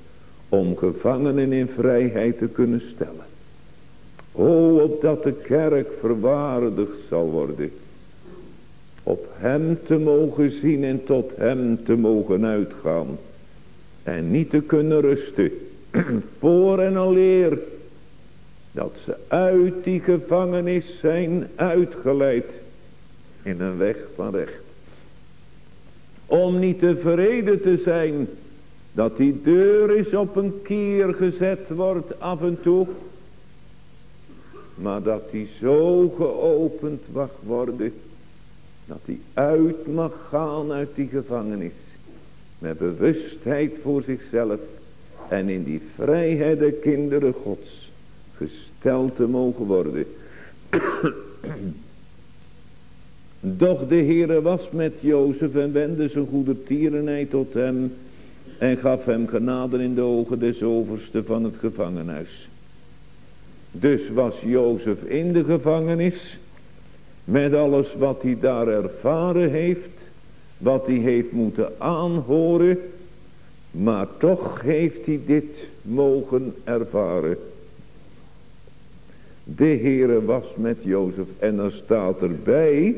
om gevangenen in vrijheid te kunnen stellen. O, opdat de kerk verwaardigd zal worden. Op hem te mogen zien en tot hem te mogen uitgaan. En niet te kunnen rusten. Voor en aleer. Dat ze uit die gevangenis zijn uitgeleid. In een weg van recht om niet tevreden te zijn Dat die deur is op een kier gezet wordt af en toe. Maar dat die zo geopend mag worden. Dat die uit mag gaan uit die gevangenis. Met bewustheid voor zichzelf. En in die vrijheid de kinderen gods gesteld te mogen worden. Doch de Heere was met Jozef en wendde zijn goede tierenheid tot hem en gaf hem genade in de ogen des overste van het gevangenhuis. Dus was Jozef in de gevangenis met alles wat hij daar ervaren heeft, wat hij heeft moeten aanhoren, maar toch heeft hij dit mogen ervaren. De Heere was met Jozef en dan staat erbij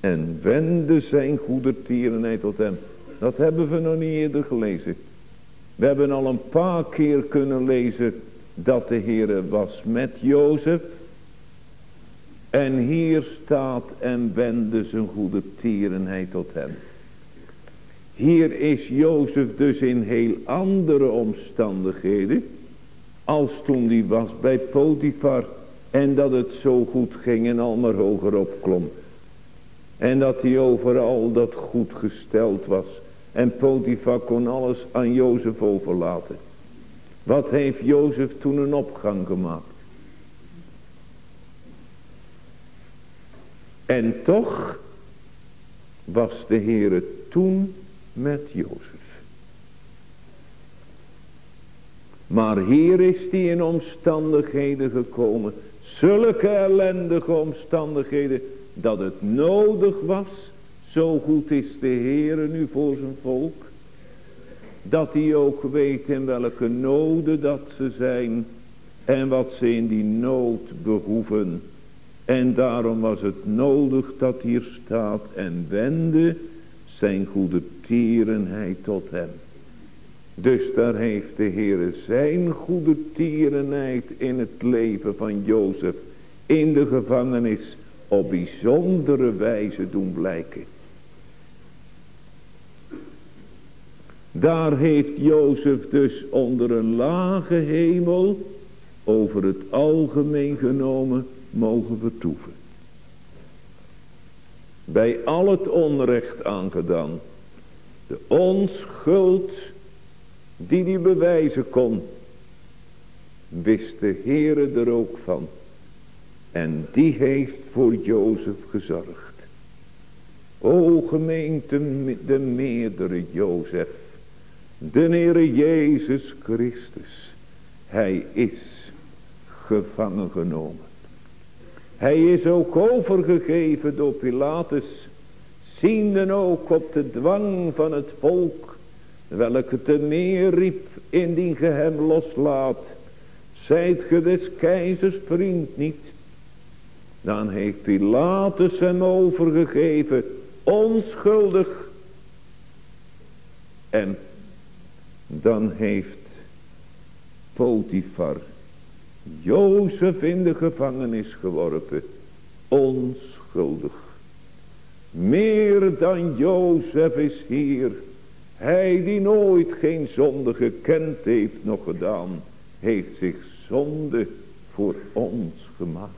en wende zijn goedertierenheid tot hem. Dat hebben we nog niet eerder gelezen. We hebben al een paar keer kunnen lezen dat de Heere was met Jozef. En hier staat en wende zijn goede tierenheid tot hem. Hier is Jozef dus in heel andere omstandigheden. Als toen hij was bij Potifar. En dat het zo goed ging en al maar hoger opklom. En dat hij overal dat goed gesteld was. En Potifar kon alles aan Jozef overlaten. Wat heeft Jozef toen een opgang gemaakt? En toch was de Heere toen met Jozef. Maar hier is hij in omstandigheden gekomen. Zulke ellendige omstandigheden dat het nodig was. Zo goed is de Heere nu voor zijn volk. Dat hij ook weet in welke noden dat ze zijn. En wat ze in die nood behoeven. En daarom was het nodig dat hier staat en wende zijn goede tierenheid tot hem. Dus daar heeft de Heere zijn goede tierenheid in het leven van Jozef in de gevangenis op bijzondere wijze doen blijken. Daar heeft Jozef dus onder een lage hemel over het algemeen genomen mogen vertoeven. Bij al het onrecht aangedaan. De onschuld die hij bewijzen kon. Wist de Heere er ook van. En die heeft voor Jozef gezorgd. O gemeente de meerdere Jozef. De Heere Jezus Christus. Hij is gevangen genomen. Hij is ook overgegeven door Pilatus. Ziende ook op de dwang van het volk. Welke te meer riep indien ge hem loslaat. Zijt ge des keizers vriend niet. Dan heeft Pilatus hem overgegeven. Onschuldig. En dan heeft Potifar Jozef in de gevangenis geworpen. Onschuldig. Meer dan Jozef is hier. Hij die nooit geen zonde gekend heeft nog gedaan. Heeft zich zonde voor ons gemaakt.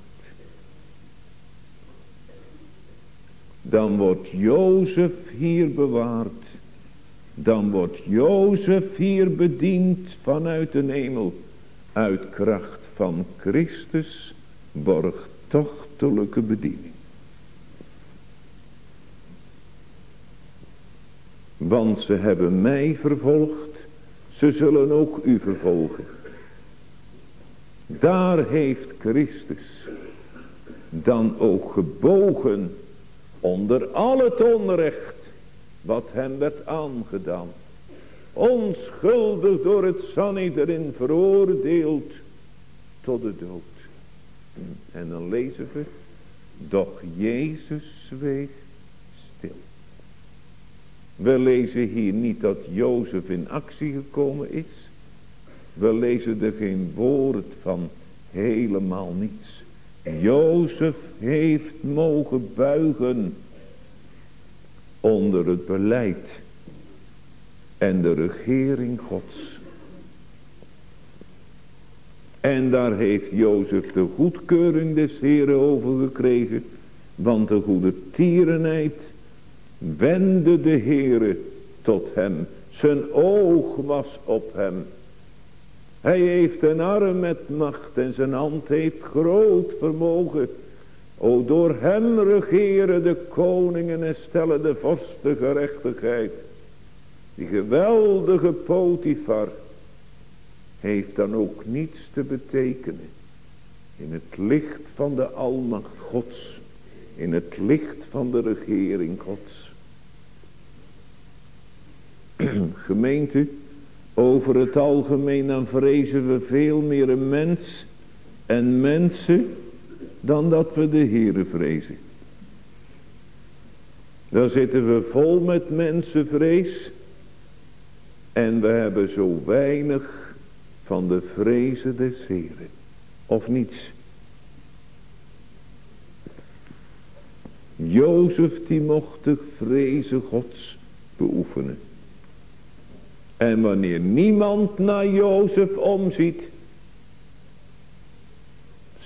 Dan wordt Jozef hier bewaard. Dan wordt Jozef hier bediend vanuit de hemel. Uit kracht van Christus borgtochtelijke bediening. Want ze hebben mij vervolgd, ze zullen ook u vervolgen. Daar heeft Christus dan ook gebogen onder al het onrecht wat hem werd aangedaan. Onschuldig door het erin veroordeeld tot de dood. En dan lezen we, doch Jezus zweeg stil. We lezen hier niet dat Jozef in actie gekomen is. We lezen er geen woord van, helemaal niets. Jozef heeft mogen buigen onder het beleid en de regering gods. En daar heeft Jozef de goedkeuring des Heren over gekregen. Want de goede tierenheid wende de Heere tot hem. Zijn oog was op hem. Hij heeft een arm met macht en zijn hand heeft groot vermogen. O door hem regeren de koningen en stellen de vorsten gerechtigheid. Die geweldige Potifar heeft dan ook niets te betekenen. In het licht van de almacht gods. In het licht van de regering gods. Gemeente, over het algemeen dan vrezen we veel meer een mens en mensen dan dat we de Heere vrezen. Dan zitten we vol met mensenvrees en we hebben zo weinig van de vrezen des Heeren. Of niets. Jozef die mocht de vrezen gods beoefenen. En wanneer niemand naar Jozef omziet,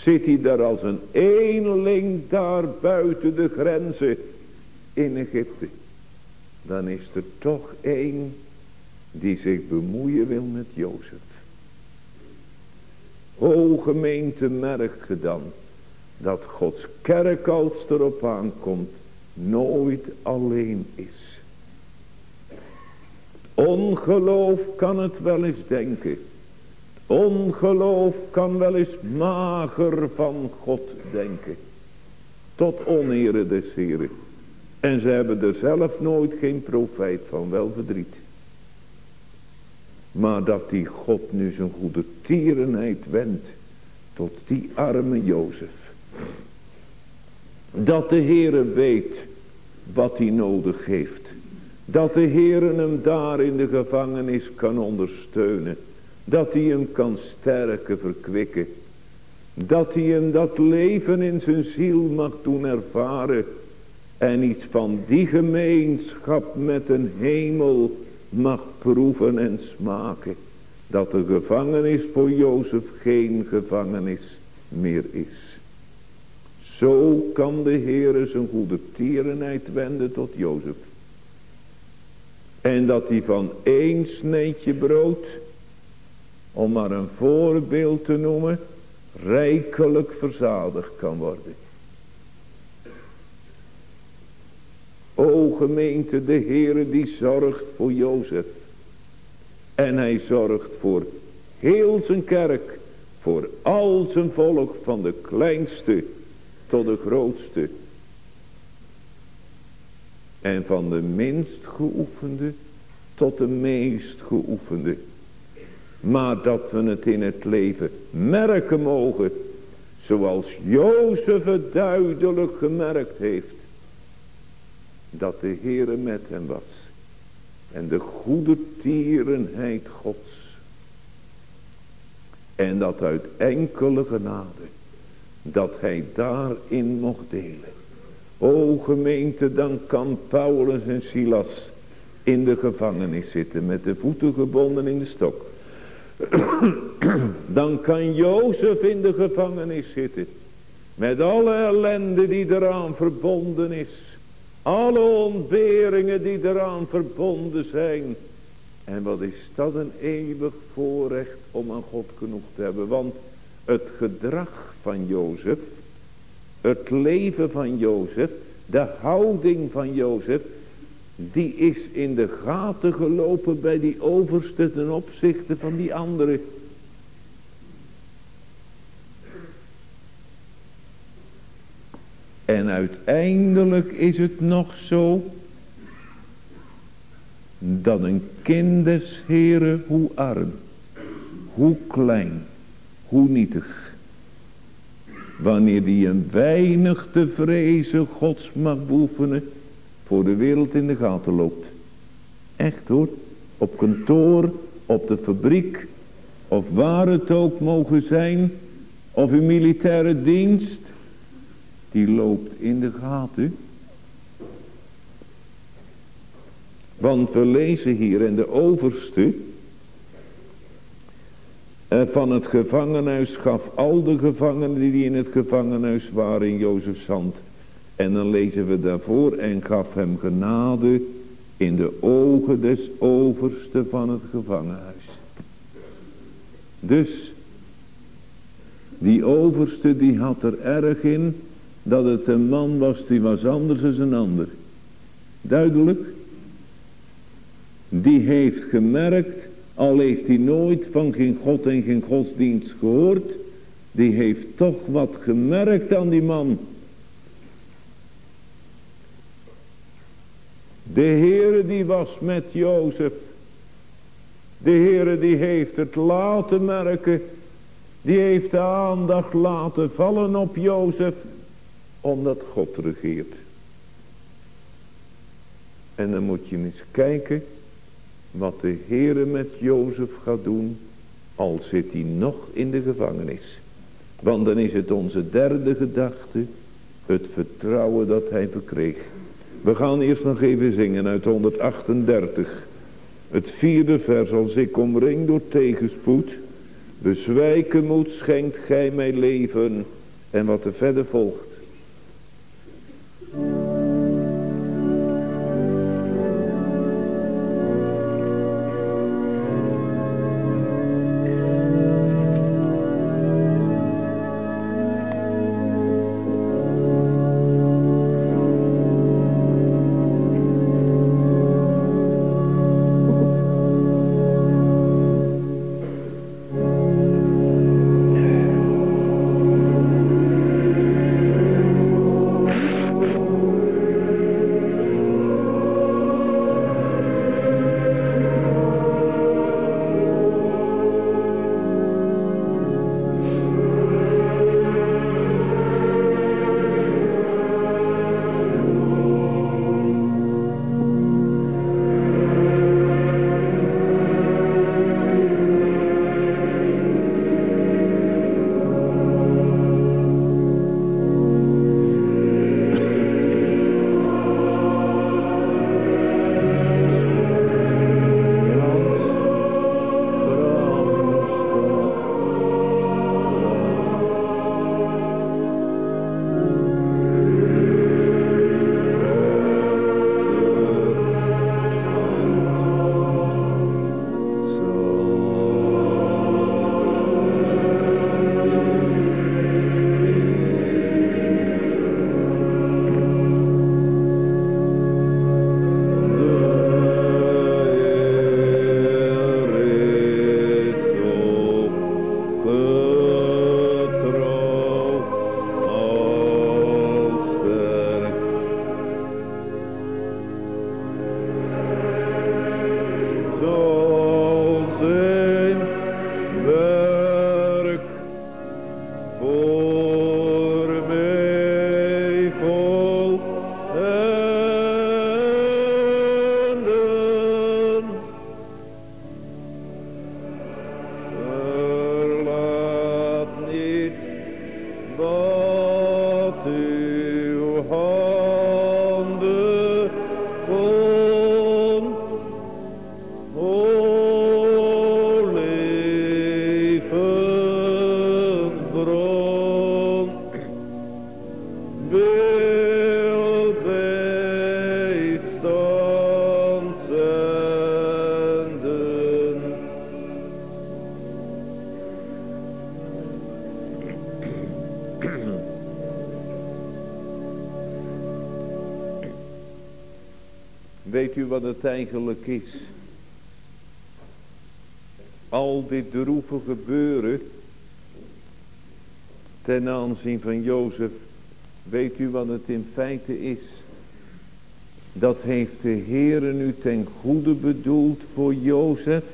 zit hij daar als een eenling daar buiten de grenzen in Egypte. Dan is er toch één die zich bemoeien wil met Jozef. O gemeente merk dan dat Gods kerk als erop aankomt nooit alleen is. Ongeloof kan het wel eens denken. Ongeloof kan wel eens mager van God denken. Tot onere des. En ze hebben er zelf nooit geen profijt van, wel verdriet. Maar dat die God nu zijn goede tierenheid wendt tot die arme Jozef. Dat de Heere weet wat hij nodig heeft. Dat de Heere hem daar in de gevangenis kan ondersteunen. Dat hij hem kan sterken, verkwikken. Dat hij hem dat leven in zijn ziel mag doen ervaren. En iets van die gemeenschap met een hemel mag proeven en smaken. Dat de gevangenis voor Jozef geen gevangenis meer is. Zo kan de Heere zijn goede tierenheid wenden tot Jozef. En dat hij van één sneetje brood, om maar een voorbeeld te noemen, rijkelijk verzadigd kan worden. O gemeente, de Heere die zorgt voor Jozef. En hij zorgt voor heel zijn kerk, voor al zijn volk, van de kleinste tot de grootste. En van de minst geoefende tot de meest geoefende. Maar dat we het in het leven merken mogen. Zoals Jozef het duidelijk gemerkt heeft. Dat de Heere met hem was. En de goede tierenheid gods. En dat uit enkele genade. Dat hij daarin mocht delen. O gemeente, dan kan Paulus en Silas in de gevangenis zitten met de voeten gebonden in de stok. Dan kan Jozef in de gevangenis zitten met alle ellende die eraan verbonden is. Alle ontberingen die eraan verbonden zijn. En wat is dat een eeuwig voorrecht om aan God genoeg te hebben. Want het gedrag van Jozef het leven van Jozef, de houding van Jozef, die is in de gaten gelopen bij die overste ten opzichte van die andere. En uiteindelijk is het nog zo dat een kind des Heren, hoe arm, hoe klein, hoe nietig, wanneer die een weinig te vrezen gods mag beoefenen, voor de wereld in de gaten loopt. Echt hoor, op kantoor, op de fabriek, of waar het ook mogen zijn, of in militaire dienst, die loopt in de gaten. Want we lezen hier in de overste eh, van het gevangenhuis gaf al de gevangenen die in het gevangenhuis waren in Jozefs hand. En dan lezen we daarvoor en gaf hem genade in de ogen des overste van het gevangenhuis. Dus, die overste die had er erg in dat het een man was die was anders dan een ander. Duidelijk. Die heeft gemerkt, al heeft hij nooit van geen God en geen godsdienst gehoord, die heeft toch wat gemerkt aan die man. De Heere die was met Jozef. De Heere die heeft het laten merken. Die heeft de aandacht laten vallen op Jozef. Omdat God regeert. En dan moet je eens kijken. Wat de Heere met Jozef gaat doen. Al zit hij nog in de gevangenis. Want dan is het onze derde gedachte. Het vertrouwen dat hij verkreeg. We gaan eerst nog even zingen uit 138. Het vierde vers. Als ik omring door tegenspoed. Bezwijken moet schenkt gij mij leven. En wat er verder volgt. Wat het eigenlijk is. Al dit droeve gebeuren ten aanzien van Jozef, weet u wat het in feite is? Dat heeft de Heere nu ten goede bedoeld voor Jozef,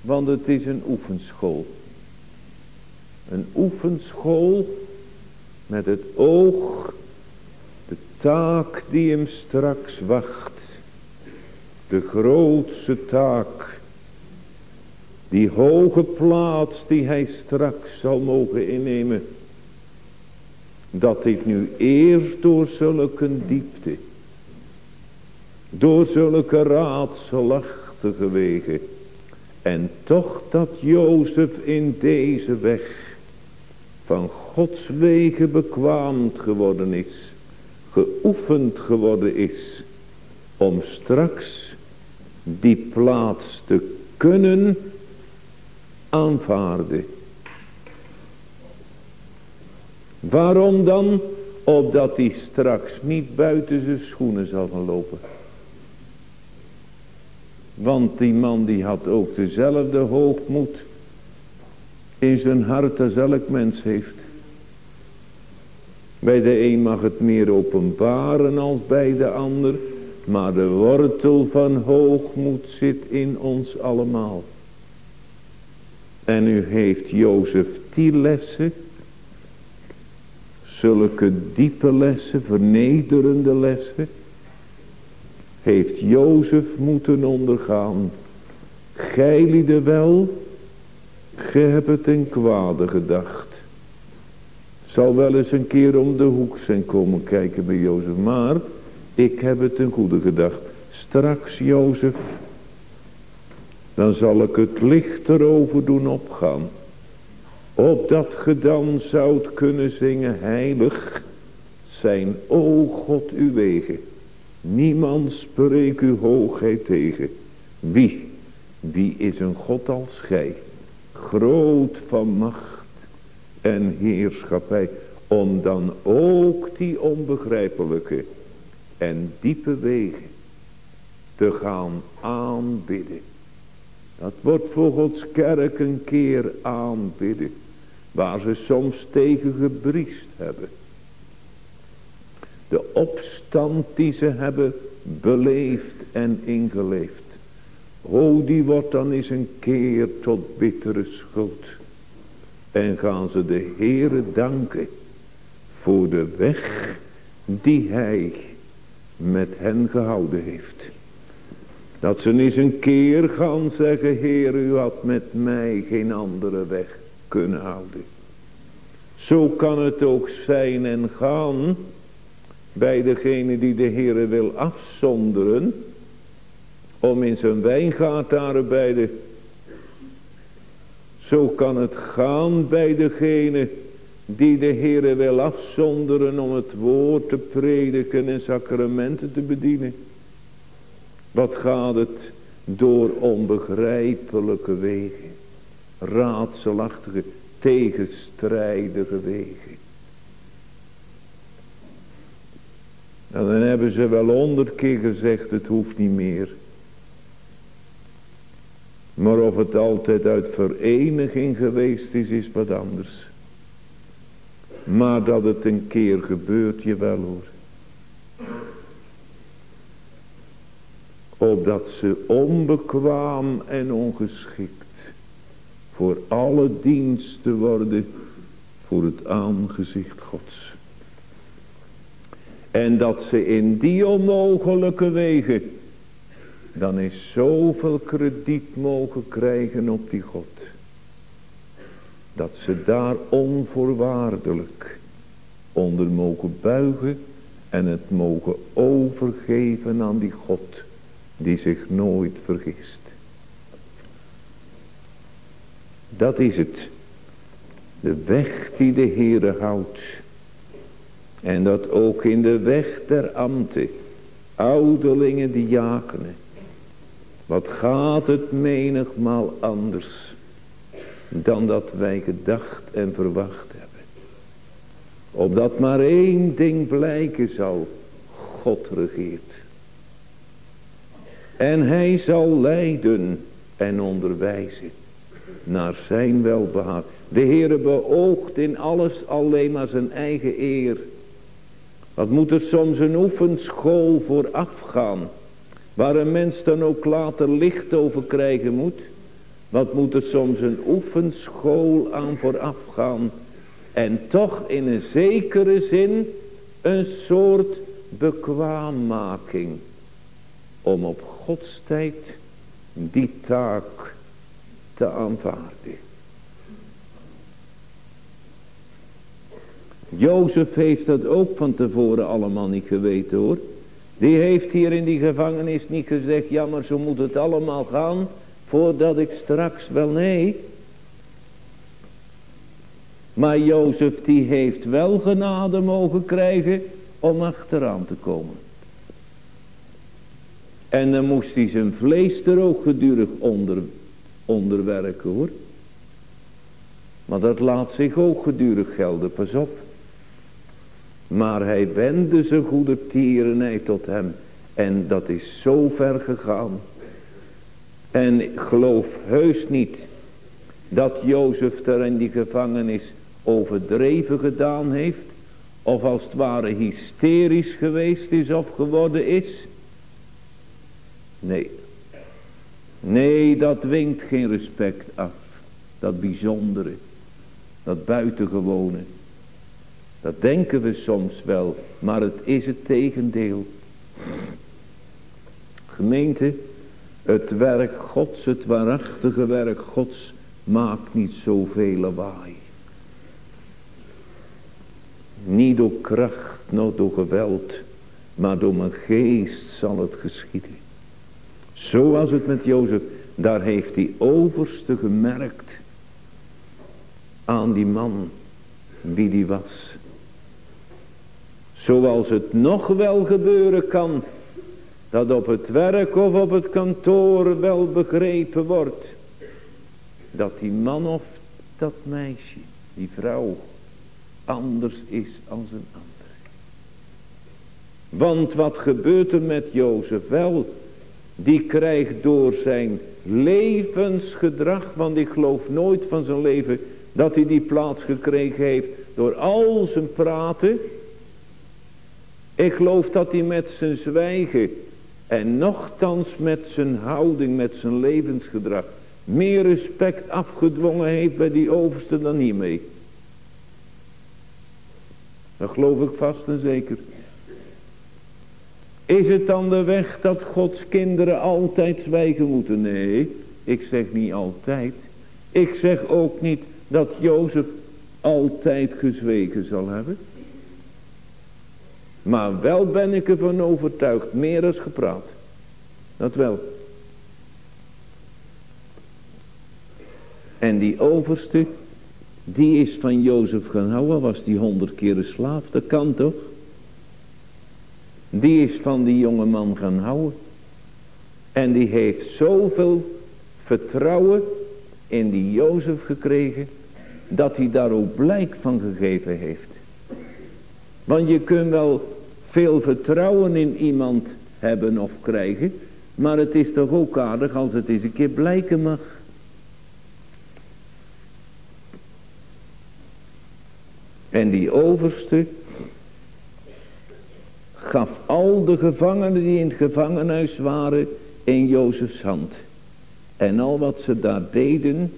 want het is een oefenschool. Een oefenschool met het oog, de taak die hem straks wacht de grootste taak, die hoge plaats die hij straks zal mogen innemen, dat dit nu eerst door zulke diepte, Door zulke raadselachtige wegen. En toch dat Jozef in deze weg van Gods wegen bekwaamd geworden is. Geoefend geworden is. Om straks die plaats te kunnen aanvaarden. Waarom dan? Opdat hij straks niet buiten zijn schoenen zal gaan lopen. Want die man die had ook dezelfde hoogmoed in zijn hart als elk mens heeft. Bij de een mag het meer openbaren als bij de ander. Maar de wortel van hoogmoed zit in ons allemaal. En u heeft Jozef die lessen. Zulke diepe lessen, vernederende lessen. Heeft Jozef moeten ondergaan. Gij wel, ge hebt het in kwade gedacht. Zal wel eens een keer om de hoek zijn komen kijken bij Jozef. Maar ik heb het een goede gedacht. Straks Jozef dan zal ik het licht erover doen opgaan. Opdat ge dan zoudt kunnen zingen, heilig zijn, o God, uw wegen. Niemand spreekt uw hoogheid tegen. Wie? Wie is een God als gij? Groot van macht en heerschappij. Om dan ook die onbegrijpelijke en diepe wegen te gaan aanbidden. Dat wordt voor Gods kerk een keer aanbidden. Waar ze soms tegen gebriest hebben. De opstand die ze hebben beleefd en ingeleefd. O, die wordt dan eens een keer tot bittere schuld. En gaan ze de Heere danken voor de weg die hij met hen gehouden heeft. Dat ze eens een keer gaan zeggen, Heer, u had met mij geen andere weg kunnen houden. Zo kan het ook zijn en gaan bij degene die de Heer wil afzonderen. Om in zijn wijngaard te arbeiden. Zo kan het gaan bij degene die de Heer wil afzonderen om het woord te prediken en sacramenten te bedienen. Wat gaat het door onbegrijpelijke wegen. Raadselachtige, tegenstrijdige wegen. Nou, dan hebben ze wel honderd keer gezegd, het hoeft niet meer. Maar of het altijd uit vereniging geweest is, is wat anders. Maar dat het een keer gebeurt, je wel hoor. opdat ze onbekwaam en ongeschikt voor alle diensten worden voor het aangezicht Gods. En dat ze in die onmogelijke wegen dan is zoveel krediet mogen krijgen op die God. Dat ze daar onvoorwaardelijk onder mogen buigen en het mogen overgeven aan die God die zich nooit vergist. Dat is het. De weg die de Heere houdt. En dat ook in de weg der ambten. Ouderlingen, diakenen. Wat gaat het menigmaal anders. Dan dat wij gedacht en verwacht hebben. Opdat maar één ding blijken zal. God regeert. En hij zal leiden en onderwijzen naar zijn welbehagen. De Heere beoogt in alles alleen maar zijn eigen eer. Wat moet er soms een oefenschool voor afgaan. Waar een mens dan ook later licht over krijgen moet. Wat moet er soms een oefenschool aan vooraf gaan. En toch in een zekere zin een soort bekwaammaking. Om op Gods tijd die taak te aanvaarden. Jozef heeft dat ook van tevoren allemaal niet geweten hoor. Die heeft hier in die gevangenis niet gezegd, ja maar zo moet het allemaal gaan, voordat ik straks wel, nee. Maar Jozef die heeft wel genade mogen krijgen om achteraan te komen. En dan moest hij zijn vlees er ook gedurig onder, onderwerken hoor. Maar dat laat zich ook gedurig gelden, pas op. Maar hij wendde zijn goede tierenheid tot hem. En dat is zo ver gegaan. En geloof heus niet dat Jozef daar in die gevangenis overdreven gedaan heeft. Of als het ware hysterisch geweest is of geworden is. Nee. Nee, dat dwingt geen respect af. Dat bijzondere. Dat buitengewone. Dat denken we soms wel. Maar het is het tegendeel. Gemeente. Het werk gods, het waarachtige werk gods. Maakt niet zoveel lawaai. Niet door kracht, nog door geweld. Maar door mijn geest zal het geschieden. Zoals het met Jozef. Daar heeft die overste gemerkt. Aan die man. Wie die was. Zoals het nog wel gebeuren kan. Dat op het werk of op het kantoor wel begrepen wordt. Dat die man of dat meisje. Die vrouw. Anders is als een ander. Want wat gebeurt er met Jozef wel? die krijgt door zijn levensgedrag, want ik geloof nooit van zijn leven dat hij die plaats gekregen heeft door al zijn praten. Ik geloof dat hij met zijn zwijgen en nochtans met zijn houding, met zijn levensgedrag, meer respect afgedwongen heeft bij die overste dan hiermee. Dat geloof ik vast en zeker. Is het dan de weg dat Gods kinderen altijd zwijgen moeten? Nee, ik zeg niet altijd. Ik zeg ook niet dat Jozef altijd gezwegen zal hebben. Maar wel ben ik ervan overtuigd, meer als gepraat. Dat wel. En die overste, die is van Jozef gaan houden, was die honderd keer slaaf, dat kan toch? Die is van die jonge man gaan houden. En die heeft zoveel vertrouwen in die Jozef gekregen. Dat hij daar ook blijk van gegeven heeft. Want je kunt wel veel vertrouwen in iemand hebben of krijgen. Maar het is toch ook aardig als het eens een keer blijken mag. En die overste gaf al de gevangenen die in het gevangenhuis waren in Jozefs hand. En al wat ze daar deden,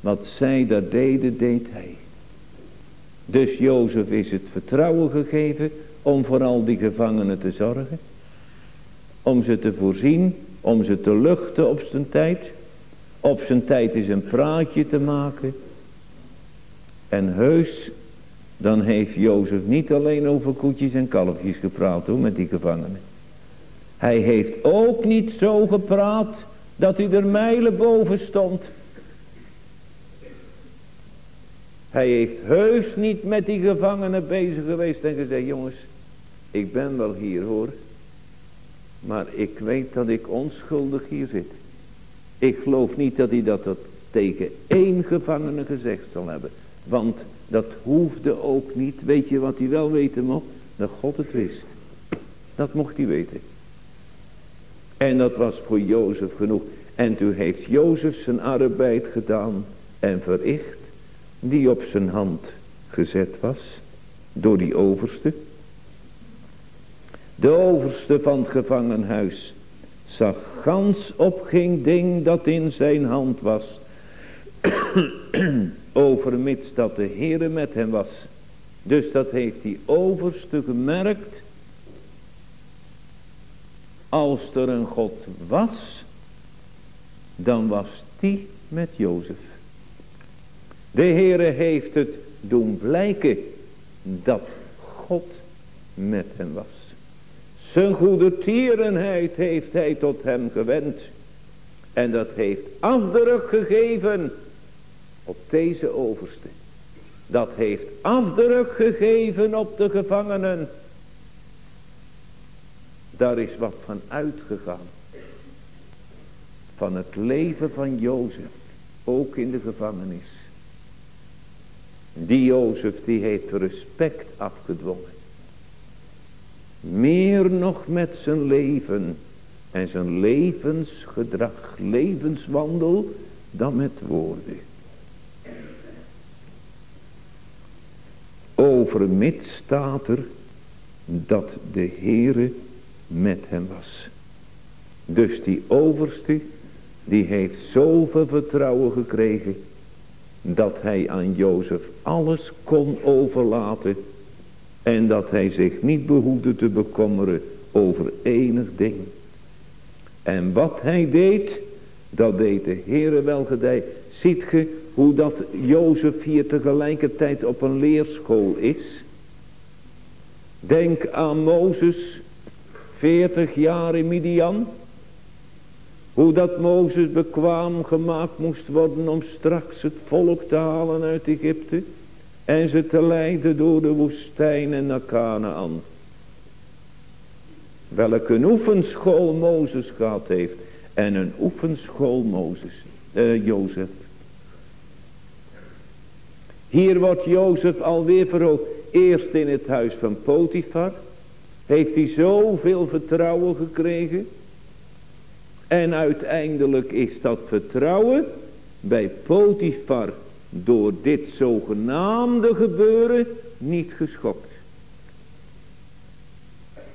wat zij daar deden, deed hij. Dus Jozef is het vertrouwen gegeven om voor al die gevangenen te zorgen. Om ze te voorzien, om ze te luchten op zijn tijd. Op zijn tijd is een praatje te maken. En heus dan heeft Jozef niet alleen over koetjes en kalfjes gepraat hoor, met die gevangenen. Hij heeft ook niet zo gepraat dat hij er mijlen boven stond. Hij heeft heus niet met die gevangenen bezig geweest en gezegd, jongens, ik ben wel hier hoor. Maar ik weet dat ik onschuldig hier zit. Ik geloof niet dat hij dat tegen één gevangene gezegd zal hebben. Want dat hoefde ook niet. Weet je wat hij wel weten mocht? Dat God het wist. Dat mocht hij weten. En dat was voor Jozef genoeg. En toen heeft Jozef zijn arbeid gedaan en verricht. Die op zijn hand gezet was. Door die overste. De overste van het gevangenhuis zag gans op geen ding dat in zijn hand was. overmits dat de Heere met hem was. Dus dat heeft die overste gemerkt. Als er een God was, dan was die met Jozef. De Heere heeft het doen blijken dat God met hem was. Zijn goede tierenheid heeft hij tot hem gewend. En dat heeft afdruk gegeven op deze overste. Dat heeft afdruk gegeven op de gevangenen. Daar is wat van uitgegaan. Van het leven van Jozef. Ook in de gevangenis. Die Jozef die heeft respect afgedwongen. Meer nog met zijn leven en zijn levensgedrag, levenswandel, dan met woorden. Overmits staat er dat de Heere met hem was. Dus die overste, die heeft zoveel vertrouwen gekregen, dat hij aan Jozef alles kon overlaten en dat hij zich niet behoefde te bekommeren over enig ding. En wat hij deed, dat deed de Heere wel gedij. Ziet ge hoe dat Jozef hier tegelijkertijd op een leerschool is? Denk aan Mozes, 40 jaar in Midian. Hoe dat Mozes bekwaam gemaakt moest worden om straks het volk te halen uit Egypte. En ze te leiden door de woestijn en naar Canaan. Welke een oefenschool Mozes gehad heeft. En een oefenschool Mozes, uh, Jozef. Hier wordt Jozef alweer verhoogd. Eerst in het huis van Potifar. Heeft hij zoveel vertrouwen gekregen. En uiteindelijk is dat vertrouwen bij Potifar door dit zogenaamde gebeuren niet geschokt.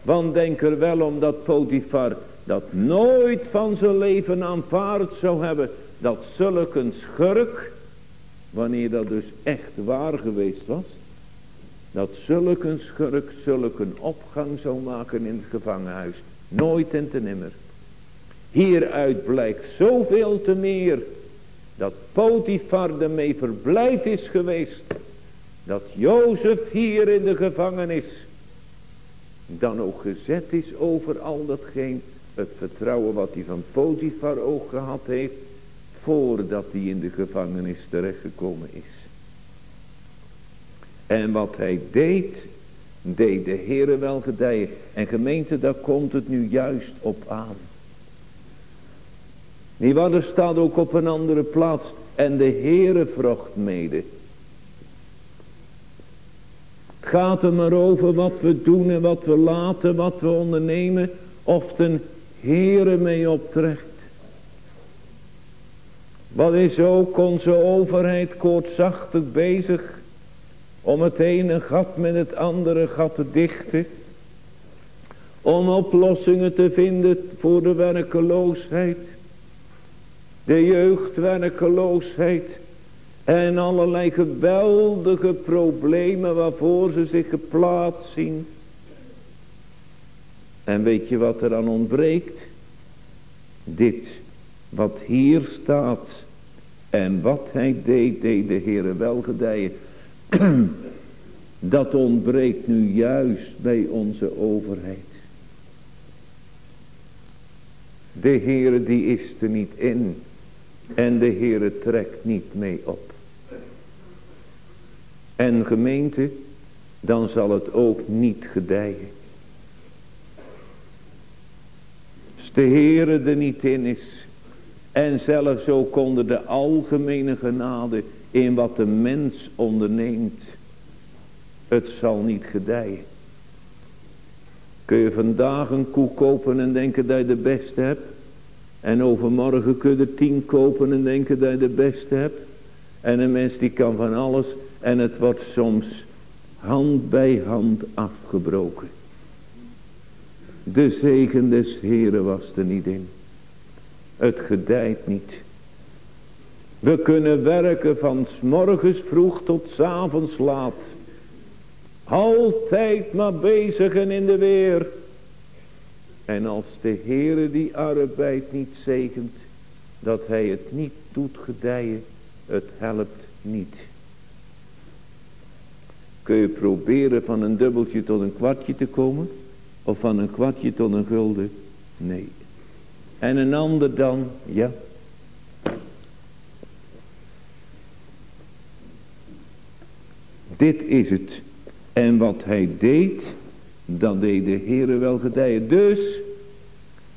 Want denk er wel om dat Potifar dat nooit van zijn leven aanvaard zou hebben. Dat zulk een schurk, wanneer dat dus echt waar geweest was. Dat zulk een schurk zulk een opgang zou maken in het gevangenhuis. Nooit en te nimmer. Hieruit blijkt zoveel te meer dat Potifar ermee verblijd is geweest. Dat Jozef hier in de gevangenis dan ook gezet is over al datgene. Het vertrouwen wat hij van Potifar ook gehad heeft. Voordat hij in de gevangenis terechtgekomen is. En wat hij deed, deed de Heere wel gedijen. En gemeente, daar komt het nu juist op aan. Die er staat ook op een andere plaats. En de Heere vrocht mede. Het gaat er maar over wat we doen en wat we laten, wat we ondernemen. Of de Heere mee optrekt. Wat is ook onze overheid koortsachtig bezig. Om het ene gat met het andere gat te dichten. Om oplossingen te vinden voor de werkeloosheid de jeugdwerkeloosheid en allerlei geweldige problemen waarvoor ze zich geplaatst zien. En weet je wat er aan ontbreekt? Dit, wat hier staat en wat hij deed, deed de Heere welgedijen. Dat ontbreekt nu juist bij onze overheid. De Heere die is er niet in. En de Heere trekt niet mee op. En gemeente, dan zal het ook niet gedijen. Als de Heere er niet in is. En zelfs ook onder de algemene genade in wat de mens onderneemt. Het zal niet gedijen. Kun je vandaag een koe kopen en denken dat je de beste hebt? En overmorgen kun je er tien kopen en denken dat je de beste hebt. En een mens die kan van alles. En het wordt soms hand bij hand afgebroken. De zegen des Heren was er niet in. Het gedijt niet. We kunnen werken van s morgens vroeg tot s avonds laat. Altijd maar bezig en in de weer. En als de Heere die arbeid niet zegent, dat hij het niet doet gedijen, het helpt niet. Kun je proberen van een dubbeltje tot een kwartje te komen? Of van een kwartje tot een gulden? Nee. En een ander dan? Ja. Dit is het. En wat hij deed, dat deed de Heere wel gedijen. Dus,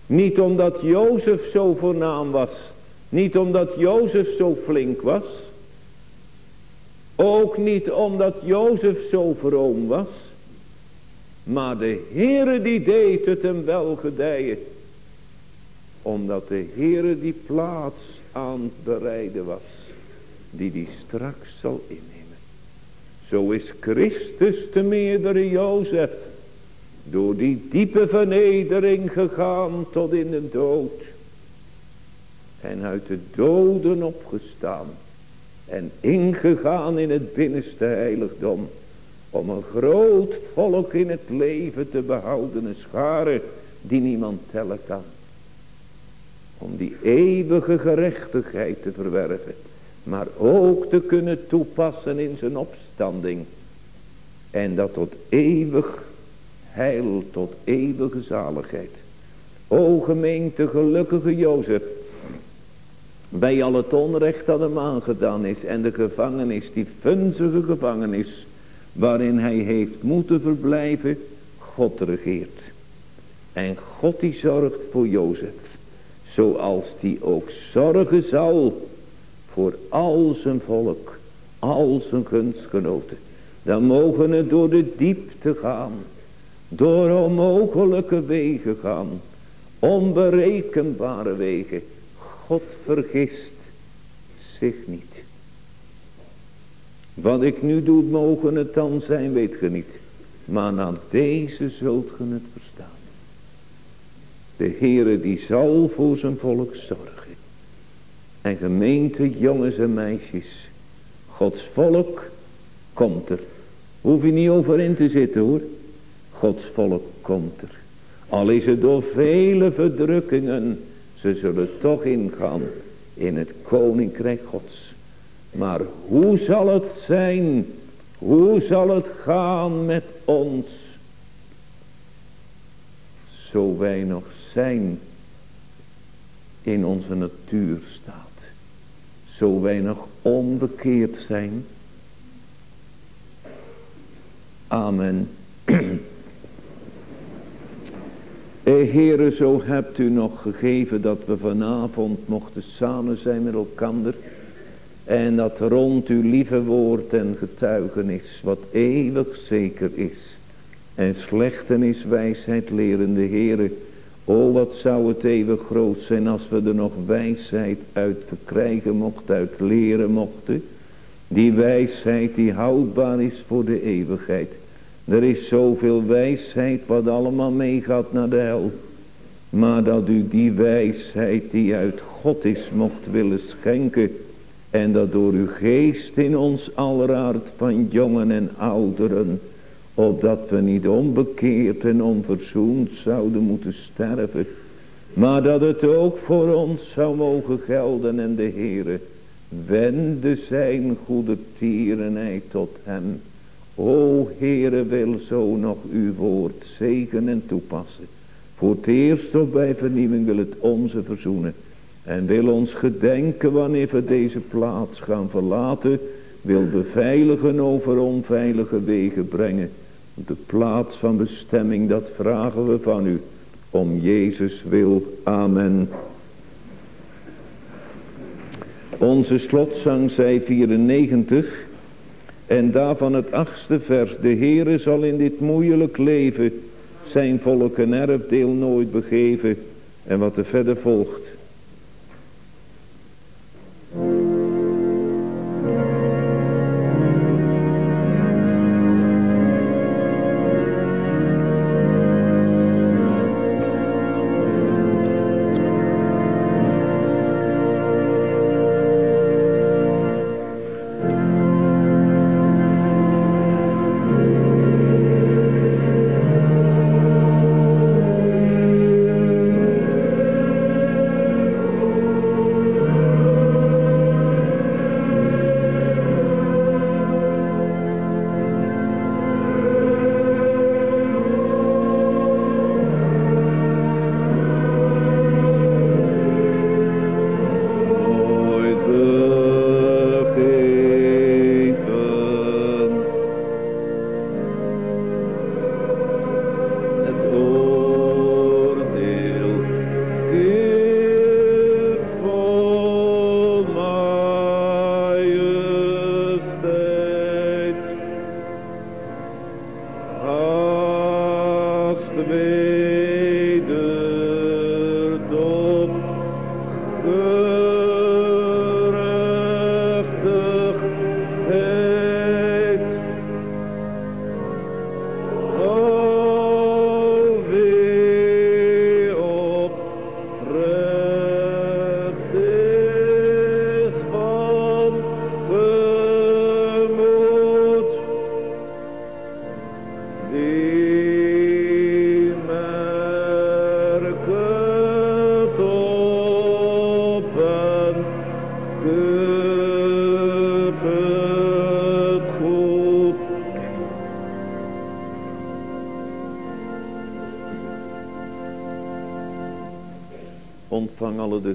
niet omdat Jozef zo voornaam was. Niet omdat Jozef zo flink was. Ook niet omdat Jozef zo vroom was. Maar de Heere die deed het hem wel gedijen. Omdat de Heere die plaats aan het bereiden was. Die die straks zal innemen. Zo is Christus de meerdere Jozef. Door die diepe vernedering gegaan tot in de dood. En uit de doden opgestaan. En ingegaan in het binnenste heiligdom. Om een groot volk in het leven te behouden. Een schare die niemand tellen kan. Om die eeuwige gerechtigheid te verwerven. Maar ook te kunnen toepassen in zijn opstanding. En dat tot eeuwig heil, tot eeuwige zaligheid. O gemeente gelukkige Jozef bij al het onrecht dat hem aangedaan is. En de gevangenis, die funzige gevangenis. Waarin hij heeft moeten verblijven. God regeert. En God die zorgt voor Jozef. Zoals die ook zorgen zal. Voor al zijn volk. Al zijn gunstgenoten. Dan mogen het door de diepte gaan. Door onmogelijke wegen gaan. Onberekenbare wegen. God vergist zich niet. Wat ik nu doe, mogen het dan zijn, weet ge niet. Maar na deze zult ge het verstaan. De Heere die zal voor zijn volk zorgen. En gemeente, jongens en meisjes. Gods volk komt er. Hoef je niet over in te zitten hoor. Gods volk komt er. Al is het door vele verdrukkingen ze zullen toch ingaan in het koninkrijk gods. Maar hoe zal het zijn? Hoe zal het gaan met ons? Zo wij nog zijn in onze natuurstaat. Zo wij nog onbekeerd zijn. Amen. Heere, zo hebt u nog gegeven dat we vanavond mochten samen zijn met elkander. En dat rond uw lieve woord en getuigenis, wat eeuwig zeker is. En slechten is wijsheid lerende Heere. O, wat zou het eeuwig groot zijn als we er nog wijsheid uit verkrijgen mochten, uit leren mochten. Die wijsheid die houdbaar is voor de eeuwigheid. Er is zoveel wijsheid wat allemaal meegaat naar de hel. Maar dat u die wijsheid die uit God is mocht willen schenken. En dat door uw geest in ons alleraard van jongen en ouderen. Opdat we niet onbekeerd en onverzoend zouden moeten sterven. Maar dat het ook voor ons zou mogen gelden en de Heere. Wende zijn goede tierenheid tot hem O Heere wil zo nog uw woord zegen en toepassen. Voor het eerst of bij vernieuwing wil het onze verzoenen. En wil ons gedenken wanneer we deze plaats gaan verlaten. Wil beveiligen over onveilige wegen brengen. De plaats van bestemming dat vragen we van u. Om Jezus wil. Amen. Onze slotzang zij 94. En daarvan het achtste vers. De Heere zal in dit moeilijk leven zijn volk een erfdeel nooit begeven. En wat er verder volgt.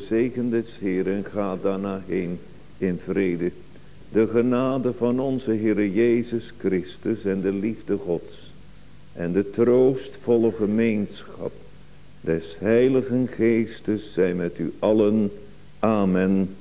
Zegen des Heeren, ga daarna heen in vrede. De genade van onze Heere Jezus Christus en de liefde Gods en de troostvolle gemeenschap des Heiligen Geestes zijn met u allen. Amen.